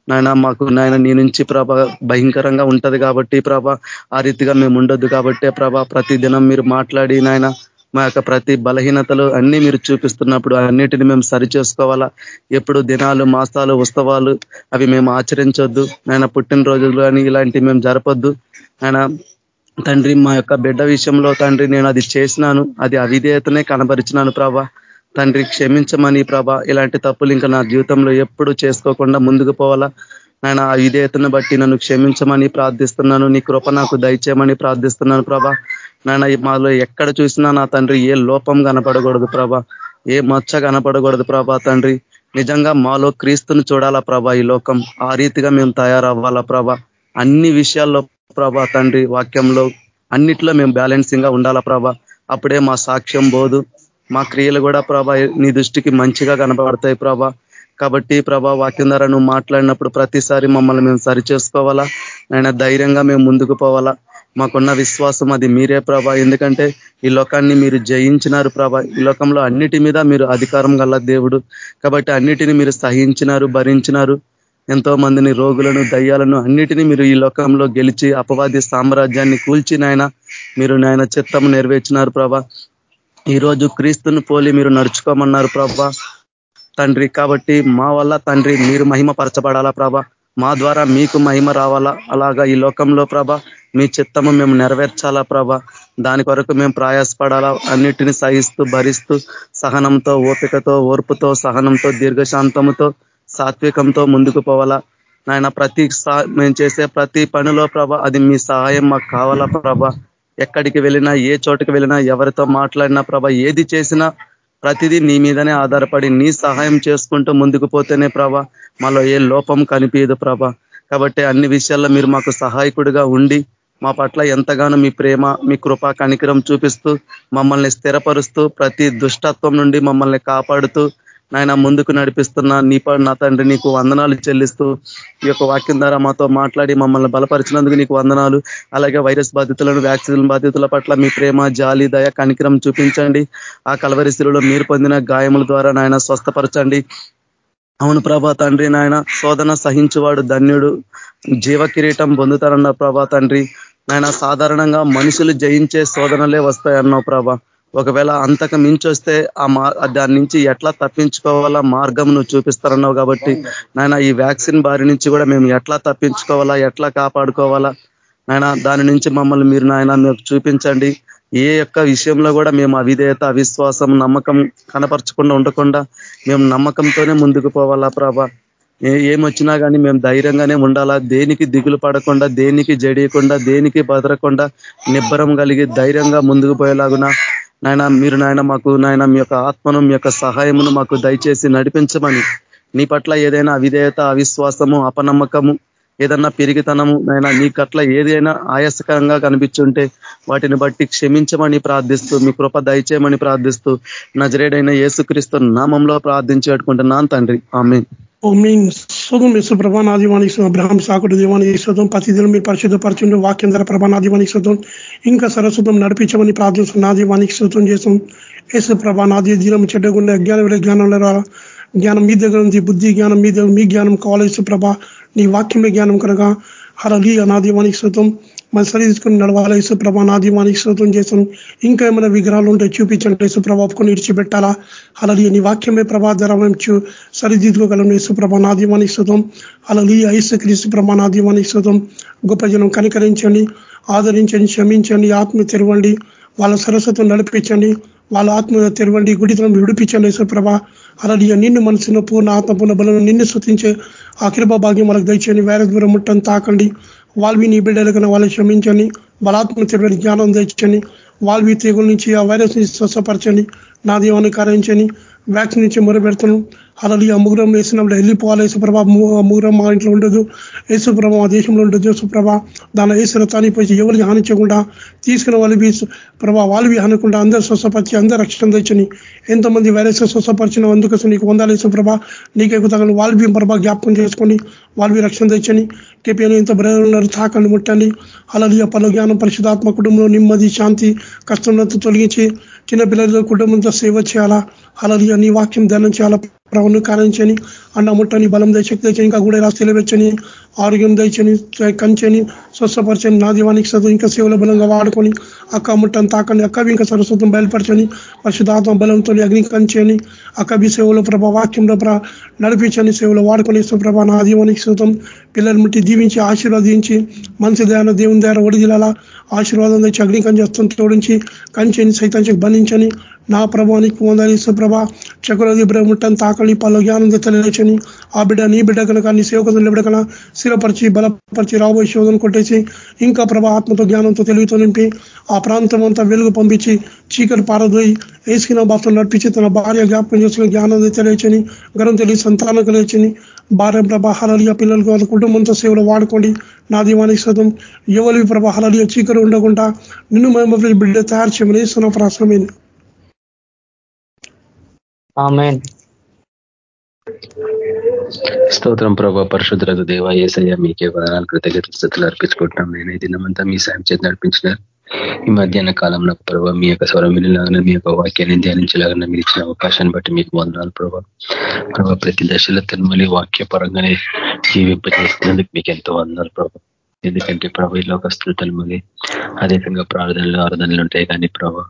నాయన మాకు నాయన నీ నుంచి ప్రభ భయంకరంగా ఉంటది కాబట్టి ప్రభ ఆ రీతిగా మేము ఉండొద్దు కాబట్టే ప్రభ ప్రతిదినం మీరు మాట్లాడి నాయన మా యొక్క ప్రతి బలహీనతలు అన్ని మీరు చూపిస్తున్నప్పుడు అన్నిటిని మేము సరి చేసుకోవాలా ఎప్పుడు దినాలు మాసాలు ఉత్సవాలు అవి మేము ఆచరించొద్దు. ఆయన పుట్టినరోజులు అని ఇలాంటివి మేము జరపొద్దు. ఆయన తండ్రి మా యొక్క బిడ్డ విషయంలో తండ్రి నేను అది చేసినాను. అది అవిధేయతనే కనబరిచినాను ప్రభా. తండ్రి క్షమించమని ప్రభా. ఇలాంటి తప్పులు ఇంకా నా జీవితంలో ఎప్పుడు చేసుకోకుండా ముందుకు పోవాలా? నేను ఆ విధేయతను బట్టి నన్ను క్షమించమని ప్రార్థిస్తున్నాను. నీ కృప నాకు దయచేయమని ప్రార్థిస్తున్నాను ప్రభా. నాయన మాలో ఎక్కడ చూసినా నా తండ్రి ఏ లోపం కనపడకూడదు ప్రభా. ఏ మచ్చ కనపడకూడదు ప్రభా తండ్రి. నిజంగా మాలో క్రీస్తుని చూడాలా ప్రభ ఈ లోకం. ఆ రీతిగా మేము తయారవ్వాలా ప్రభా. అన్ని విషయాల్లో ప్రభా తండ్రి వాక్యంలో అన్నిట్లో మేము బ్యాలెన్సింగ్గా ఉండాలా ప్రభా. అప్పుడే మా సాక్ష్యం బోదు మా క్రియలు కూడా ప్రభా నీ దృష్టికి మంచిగా కనపడతాయి ప్రభా. కాబట్టి ప్రభా వాక్యం ద్వారా నువ్వు మాట్లాడినప్పుడు ప్రతిసారి మమ్మల్ని మేము సరి చేసుకోవాలా ఆయన ధైర్యంగా మేము ముందుకు పోవాలా? మాకున్న విశ్వాసం అది మీరే ప్రభ. ఎందుకంటే ఈ లోకాన్ని మీరు జయించినారు ప్రభా. ఈ లోకంలో అన్నిటి మీద మీరు అధికారం గల దేవుడు. కాబట్టి అన్నిటిని మీరు సహించినారు భరించినారు. ఎంతో మందిని రోగులను దయ్యాలను అన్నిటినీ మీరు ఈ లోకంలో గెలిచి అపవాది సామ్రాజ్యాన్ని కూల్చి నాయన మీరు నాయన చిత్తము నెరవేర్చినారు ప్రభ. ఈరోజు క్రీస్తుని పోలి మీరు నడుచుకోమన్నారు ప్రభా. తండ్రి కాబట్టి మా వల్ల తండ్రి మీరు మహిమ పరచబడాలా ప్రభ. మా ద్వారా మీకు మహిమ రావాలా? అలాగా ఈ లోకంలో ప్రభ మీ చిత్తము మేము నెరవేర్చాలా ప్రభ? దాని కొరకు మేము ప్రయాసపడాలా? అన్నిటిని సహిస్తూ భరిస్తూ సహనంతో ఓపికతో ఓర్పుతో సహనంతో దీర్ఘశాంతముతో సాత్వికంతో ముందుకు పోవాలా? నాయన ప్రతి మేము చేసే ప్రతి పనిలో ప్రభ అది మీ సహాయం మాకు కావాలా ప్రభ? ఎక్కడికి వెళ్ళినా ఏ చోటుకి వెళ్ళినా ఎవరితో మాట్లాడినా ప్రభ ఏది చేసినా ప్రతిదీ నీ మీదనే ఆధారపడి నీ సహాయం చేసుకుంటూ ముందుకు పోతేనే ప్రభ మాలో ఏ లోపం కనిపించదు ప్రభ. కాబట్టి అన్ని విషయాల్లో మీరు మాకు సహాయకుడిగా ఉండి మా పట్ల ఎంతగానో మీ ప్రేమ మీ కృపా కనికరం చూపిస్తూ మమ్మల్ని స్థిరపరుస్తూ ప్రతి దుష్టత్వం నుండి మమ్మల్ని కాపాడుతూ నాయన ముందుకు నడిపిస్తున్న నీ నా తండ్రి నీకు వందనాలు చెల్లిస్తూ ఈ యొక్క వాక్యం ద్వారా మాతో మాట్లాడి మమ్మల్ని బలపరిచినందుకు నీకు వందనాలు. అలాగే వైరస్ బాధితులను వ్యాక్సిన్ బాధితుల పట్ల మీ ప్రేమ జాలి దయ కనికరం చూపించండి. ఆ కలవరిశిలో మీరు పొందిన గాయముల ద్వారా నాయన స్వస్థపరచండి. అవును ప్రభా తండ్రి నాయన శోధన సహించువాడు ధన్యుడు. జీవ కిరీటం పొందుతారన్న ప్రభా తండ్రి. నాయన సాధారణంగా మనుషులు జయించే శోధనలే వస్తాయన్నావు ప్రభా. ఒకవేళ అంతకు మించి వస్తే ఆ దాని నుంచి ఎట్లా తప్పించుకోవాలా మార్గం నువ్వు చూపిస్తారన్నావు కాబట్టి నాయన ఈ వ్యాక్సిన్ బారి నుంచి కూడా మేము ఎట్లా తప్పించుకోవాలా ఎట్లా కాపాడుకోవాలా నాయన దాని నుంచి మమ్మల్ని మీరు నాయన చూపించండి. ఏ యొక్క విషయంలో కూడా మేము అవిధేయత అవిశ్వాసం నమ్మకం కనపరచకుండా ఉండకుండా మేము నమ్మకంతోనే ముందుకు పోవాలా ప్రభా? ఏమొచ్చినా కానీ మేము ధైర్యంగానే ఉండాలా? దేనికి దిగులు పడకుండా దేనికి జడియకుండా దేనికి బదరకుండా నిబ్బరం కలిగి ధైర్యంగా ముందుకు పోయేలాగున? నాయన మీరు నాయన మాకు నాయన మీ యొక్క ఆత్మను మీ యొక్క సహాయమును మాకు దయచేసి నడిపించమని నీ పట్ల ఏదైనా అవిధేయత అవిశ్వాసము అపనమ్మకము ఏదన్నా పెరిగితనము నాయన నీకట్ల ఏదైనా ఆయాసకరంగా కనిపించుంటే వాటిని బట్టి క్షమించమని ప్రార్థిస్తూ మీ కృప దయచేయమని ప్రార్థిస్తూ నజరేడైన యేసుక్రీస్తు నామంలో ప్రార్థించి పెట్టుకుంటున్నాను తండ్రి. ఆమె శోధం ప్రభా అబ్రహాం సాకుడు దీవానికి శోధం ప్రతిదినం మీరు పరిచయం వాక్యం ధర ప్రభా శోధం ఇంకా సరస్వతం నడిపించమని ప్రార్థిస్తున్న నాదివానికి శోధం చేస్తాం. యేసు ప్రభానాది దీనం చెడ్డగుండే అజ్ఞానం జ్ఞానంలో జ్ఞానం మీ దగ్గర ఉంది. బుద్ధి జ్ఞానం మీ దగ్గర మీ జ్ఞానం కావాలి ప్రభా? నీ వాక్యమే జ్ఞానం కనుక. హరలి అనాదివానికి శృతం మన సరి తీసుకుని నడవాలి యేసుప్రభ నాదీవానికి శృతం చేసాం ఇంకా ఏమైనా విగ్రహాలు ఉంటే చూపించండి. యేసుప్రభ ఒప్పుకొని ఇడిచిపెట్టాలా అలలి నీ వాక్యమే ప్రభాధరం చూ సరిదిద్దుకోగలం యేసుప్రభ నాదీవానికి శృతం అలలి ఐసు క్రీస్తు ప్రభా నాదీవానికి శృతం గొప్ప జనం కనికరించండి ఆదరించండి క్షమించండి ఆత్మ తెరవండి. వాళ్ళ సరస్వతం నడిపించండి. వాళ్ళ ఆత్మ తెరవండి గుడితనం విడిపించండి యేసుప్రభ అలాగే నిన్ను మనసును పూర్ణ ఆత్మ పూర్ణ బలం నిన్ను శృతించే ఆ కృపా భాగ్యం వాళ్ళకి దయచేయండి. వైరస్ దూరం ముట్టని తాకండి. వాళ్ళవి నీ బిడ్డలకన్నా వాళ్ళని క్షమించండి. బలాత్మ తెరవని జ్ఞానం తెచ్చని వాళ్ళవి తెగుల నుంచి ఆ వైరస్ నుంచి స్వస్థపరచండి. నా దీవాన్ని కరించని వ్యాక్సిన్ నుంచి మొరబెడతాను అలాగే ఆ ముగ్గురం వేసినప్పుడు వెళ్ళిపోవాలి. యేసుప్రభ ముగ్గురం మా ఇంట్లో ఉండదు. యేసుప్రభ మా దేశంలో ఉండదు. యేసుప్రభ దాని వేసిన పోయి ఎవరికి హానించకుండా తీసుకున్న వాళ్ళవి ప్రభా వాళ్ళవి హానకుండా అందరూ స్వస్థపరిచి అందరూ రక్షణ తెచ్చని ఎంతమంది వైరస్ స్వస్థపరిచిన అందుకోసం నీకు వందాలి యేసుప్రభ నీకే తగని వాళ్ళవి ప్రభా జ్ఞాపకం చేసుకొని వాళ్ళవి రక్షణ తెచ్చని కేపీఎన్ ఎంత బ్రదర్ ఉన్నారు తాకండి ముట్టండి. అలాగే పలు జ్ఞానం పరిశుధాత్మ కుటుంబంలో నెమ్మది శాంతి కష్టంతో తొలగించి చిన్నపిల్లలతో కుటుంబంతో సేవ చేయాలా? అలాగే నీ వాక్యం ధ్యానం చేయాలా? ప్రభును కారణించని అన్న ముట్టని బలం దయశక్తి తెచ్చని ఇంకా కూడా రాసి తెలియవచ్చని ఆరోగ్యం దయచని కంచని స్వస్థపరచని నా దీవానికి చదువు ఇంకా సేవల బలంగా వాడుకొని అక్క ముట్టని తాకని అక్కవి ఇంకా సరస్వతం బయలుపరచని పరిశుధాత్మ బలంతో అగ్ని కంచని అక్కవి సేవలో ప్రభా వాక్యంలో నడిపించని సేవలు వాడుకొని ప్రభా నా దీవానికి శుతం పిల్లలు ముట్టి దీవించి ఆశీర్వదించి మనసు దయాన దేవుని ద్వారా ఒడిదిలాల ఆశీర్వాదం తెచ్చి అగ్ని కంచేస్తాం తోడించి కంచెని సైతానికి బంధించని నా ప్రభానికి పొందాలి సుప్రభ చక్రవర్తి బ్రహ్మట్టని తాకలి పలు జ్ఞానం తెలియచని ఆ బిడ్డ నీ బిడ్డ కనుక నీ సేవకులు నిలబడ కనుక స్థిరపరిచి బలపరిచి రాబోయే శోధన కొట్టేసి ఇంకా ప్రభా ఆత్మతో జ్ఞానంతో తెలివితో నింపి ఆ ప్రాంతం అంతా వెలుగు పంపించి చీకటి పారదోయి వేసుకున్న బాప్తో నడిపించి తన భార్య జ్ఞాపకం చేసుకుని జ్ఞానం తెలియచని గరం తెలియ సంతానం కలిగించని భార్య ప్రభాహాలలియ పిల్లలకు వాళ్ళ కుటుంబంతో సేవలు వాడుకోండి. నా దీవానికి సదం ఎవరి ప్రభాహాలలియ చీకరు ఉండకుండా నిన్ను మేము బిడ్డ తయారు చేయమని ఇస్తున్న ప్రాసమైంది స్తోత్రం ప్రభా పరిశుద్ధులకు దేవ ఏసయ్య మీకే వదనాలు కృతజ్ఞత స్థితులు అర్పించుకుంటున్నాం నేను దినమంతా మీ సాయం చేతి నడిపించిన ఈ మధ్యాహ్న కాలంలో ప్రభావ మీ యొక్క స్వరం వినలాగా మీ యొక్క వాక్యాన్ని ధ్యానించలాగా మీరు ఇచ్చిన అవకాశాన్ని బట్టి మీకు వందనాలు ప్రభావ ప్రభావ ప్రతి దశలో తన్మలి వాక్య పరంగానే జీవింపజేసినందుకు మీకు ఎంతో వందనాలు ప్రభావ ఎందుకంటే ప్రభు ఈ లోకస్తులు తన్మలి అధికంగా ప్రార్థనలు ఆరాధనలు ఉంటాయి కానీ ప్రభావ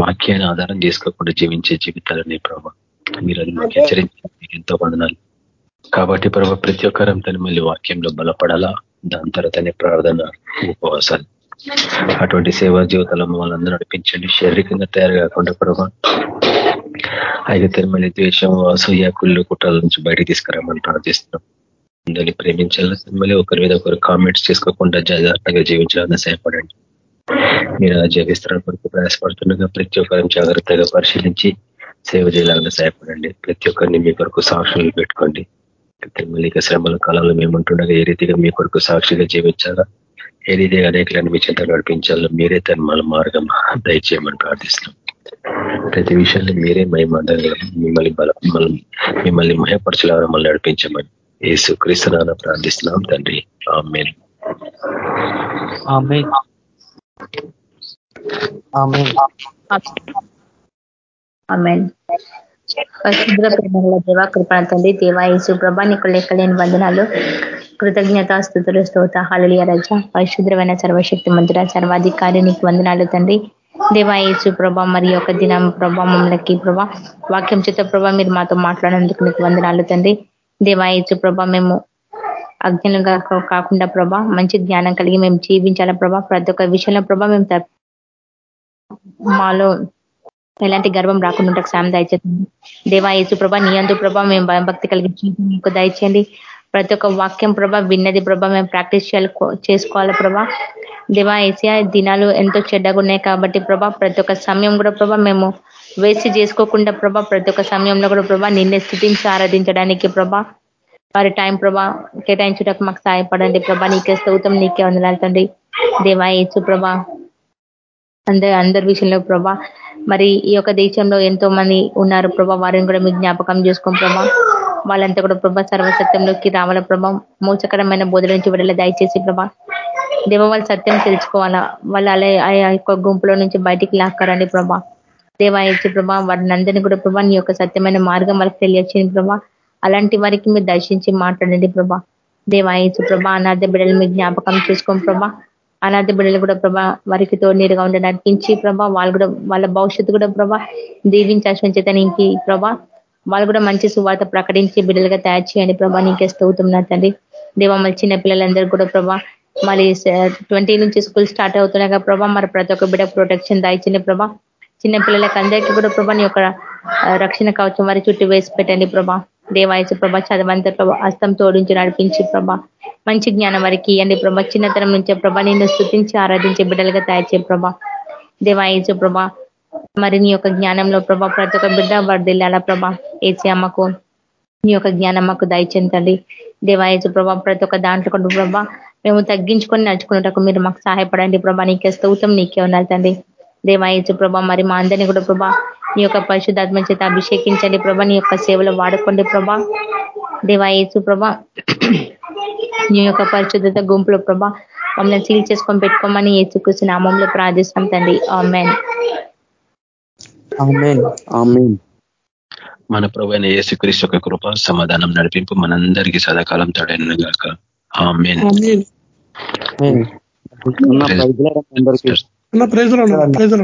వాక్యాన్ని ఆధారం చేసుకోకుండా జీవించే జీవితాలని ప్రభావ మీరు అది మాకు హెచ్చరించారు మీకు ఎంతో వందనాలు. కాబట్టి ప్రభావ ప్రతి ఒక్కరం తన మళ్ళీ వాక్యంలో బలపడాలా? దాని తర్వాతనే ప్రార్థన ఉపవాసాలు. అటువంటి సేవా జీవితాలు మమ్మల్ని నడిపించండి. శారీరకంగా తయారు కాకుండా ప్రభా అయితే తిరుమల ద్వేషం అసూయ కుళ్ళు కుట్రాల నుంచి బయటకు తీసుకురామని ప్రార్థిస్తున్నాం. అందరినీ ప్రేమించాలి మళ్ళీ ఒకరి మీద ఒకరు కామెంట్స్ చేసుకోకుండా జాగ్రత్తగా జీవించాలని సహాయపడండి. మీరు ఆ జీవిస్తున్న కొరకు ప్రయాసపడుతుండగా ప్రతి ఒక్కరిని జాగ్రత్తగా పరిశీలించి సేవ చేయాలని సహాయపడండి. ప్రతి ఒక్కరిని మీ కొరకు సాక్షులు పెట్టుకోండి. తిరుమలిక శ్రమల కాలంలో మేము ఉంటుండగా ఏ రీతిగా మీ కొరకు సాక్షిగా జీవించాలా? ఏ రీతిగా అనేకలను మీ చెంత నడిపించాలో మీరే తన మన మార్గం దయచేయమని ప్రార్థిస్తున్నాం. ప్రతి విషయాల్లో మీరే మహిమందంగా మిమ్మల్ని బల మిమ్మల్ని మహపరచలా మమ్మల్ని నడిపించమని ఏసు క్రీస్తునాన ప్రార్థిస్తున్నాం తండ్రి. ఆమెన్. పరిశుద్ర ప్రేమల దేవ కృపణ తండ్రి దేవా ప్రభ ప్రభా నీకు లెక్కలేని వందనాలు. కృతజ్ఞత స్థుతులు స్తోత హళలియ రజ. పరిశుద్రమైన సర్వశక్తి మంత్ర సర్వాధికారి నీకు వందనాలు తండ్రి. దేవా ప్రభ ప్రభా మరి ఒక దినం ప్రభా మమ్మల్కి ప్రభా వాక్యం చేత ప్రభా మీరు మాతో మాట్లాడేందుకు నీకు వందనాలు తండ్రి. దేవా ప్రభ ప్రభా మేము అజ్ఞలుగా కాకుండా ప్రభా మంచి జ్ఞానం కలిగి మేము జీవించాల ప్రభా ప్రతి ఒక్క విషయంలో ప్రభా మేము మాలో ఎలాంటి గర్వం రాకుండా సాయం దయచేస్తుంది దేవా యేసు ప్రభా నీ అందు ప్రభ మేము భక్తి కలిగించి మీకు దయచేయండి. ప్రతి ఒక్క వాక్యం ప్రభా విన్నది ప్రభ మేము ప్రాక్టీస్ చేయాలి చేసుకోవాలి ప్రభా. దేవా ఏసియా దినాలు ఎంతో చెడ్డగా ఉన్నాయి కాబట్టి ప్రభా ప్రతి ఒక్క సమయం కూడా ప్రభా మేము వేస్ట్ చేసుకోకుండా ప్రభా ప్రతి ఒక్క సమయంలో కూడా ప్రభా నిన్నే స్థితించి ఆరాధించడానికి ప్రభా వారి టైం ప్రభా కేటాయించుటకు మాకు సహాయపడండి ప్రభా. నీకే స్థౌతం నీకే వందలాడుతండి దేవా ఏసు ప్రభా అందరి అందరి విషయంలో ప్రభా మరి ఈ యొక్క దేశంలో ఎంతో మంది ఉన్నారు ప్రభా. వారిని కూడా మీకు జ్ఞాపకం చేసుకోం ప్రభా. వాళ్ళంతా కూడా ప్రభా సర్వసత్యంలోకి రావాల ప్రభా. మోసకరమైన బోధల నుంచి విడల దయచేసి ప్రభా. దేవ వాళ్ళ సత్యం తెలుసుకోవాలా. వాళ్ళు అలా ఆ యొక్క గుంపులో నుంచి బయటికి లాక్కరండి ప్రభా. దేవాయచి ప్రభా వారిని అందరినీ కూడా ప్రభా నీ యొక్క సత్యమైన మార్గం వాళ్ళకి తెలియచేయండి ప్రభా. అలాంటి వారికి మీరు దర్శించి మాట్లాడండి ప్రభా. దేవాయచు ప్రభా అనాథ బిడ్డలు మీ జ్ఞాపకం చేసుకోం ప్రభా. అనాథ బిడ్డలు కూడా ప్రభా వారికి తోడునీరుగా ఉండి నడిపించి ప్రభా వాళ్ళు కూడా వాళ్ళ భవిష్యత్తు కూడా ప్రభా దీవించి అశ్వంచేతనికి ప్రభా వాళ్ళు కూడా మంచి సువార్త ప్రకటించి బిడ్డలుగా తయారు చేయండి ప్రభా నీకే స్తవుతున్నా తండ్రి. దేవా మళ్ళీ చిన్న పిల్లలందరూ కూడా ప్రభా మరి ట్వంటీ నుంచి స్కూల్ స్టార్ట్ అవుతున్నాయి ప్రభా మరి ప్రతి ఒక్క బిడ్డ ప్రొటెక్షన్ దాయిచ్చిన ప్రభా. చిన్న పిల్లలకి అందరికీ కూడా ప్రభా నీ యొక్క రక్షణ కవచం వారి చుట్టూ వేసి పెట్టండి ప్రభా. దేవాయసు ప్రభా చదవంత ప్రభా అస్తం తోడించి నడిపించి ప్రభా. మంచి జ్ఞానం వారికి ఇవ్వండి ప్రభా. చిన్నతనం నుంచే ప్రభ నిన్ను స్థుతించి ఆరాధించే బిడ్డలుగా తయారు చేయ ప్రభా. దేవాయసు ప్రభ మరి నీ యొక్క జ్ఞానంలో ప్రభా ప్రతి ఒక్క బిడ్డ వర్దిల్లాల ప్రభా. ఏసీ అమ్మకు నీ యొక్క జ్ఞానం మాకు దయచేంతండి దేవాయచు ప్రభా ప్రతి ఒక్క దాంట్లో ప్రభా మేము తగ్గించుకొని నడుచుకున్నటకు మీరు మాకు సహాయపడండి ప్రభా. నీకే స్తౌతం నీకే ఉండాలి తండ్రి దేవాయచు ప్రభా మరి మా అందరినీ కూడా ప్రభా నీ యొక్క పరిశుద్ధాత్మ చేత అభిషేకించండి ప్రభా నీ యొక్క సేవలు వాడుకోండి ప్రభా. దేవాయచు ప్రభా నీ యొక్క పరిశుద్ధత గుంపులో ప్రభా మమ్మల్ని సీల్ చేసుకొని పెట్టుకోమని ఏసుకృష్ణ నామంలో ప్రార్థిస్తాం తండ్రి. మన ప్రభు అయిన యేసుక్రీస్తు యొక్క కృప సమాధానం నడిపింపు మనందరికీ సదాకాలం తడైన గాక. ఆమెన్. ప్రైజ్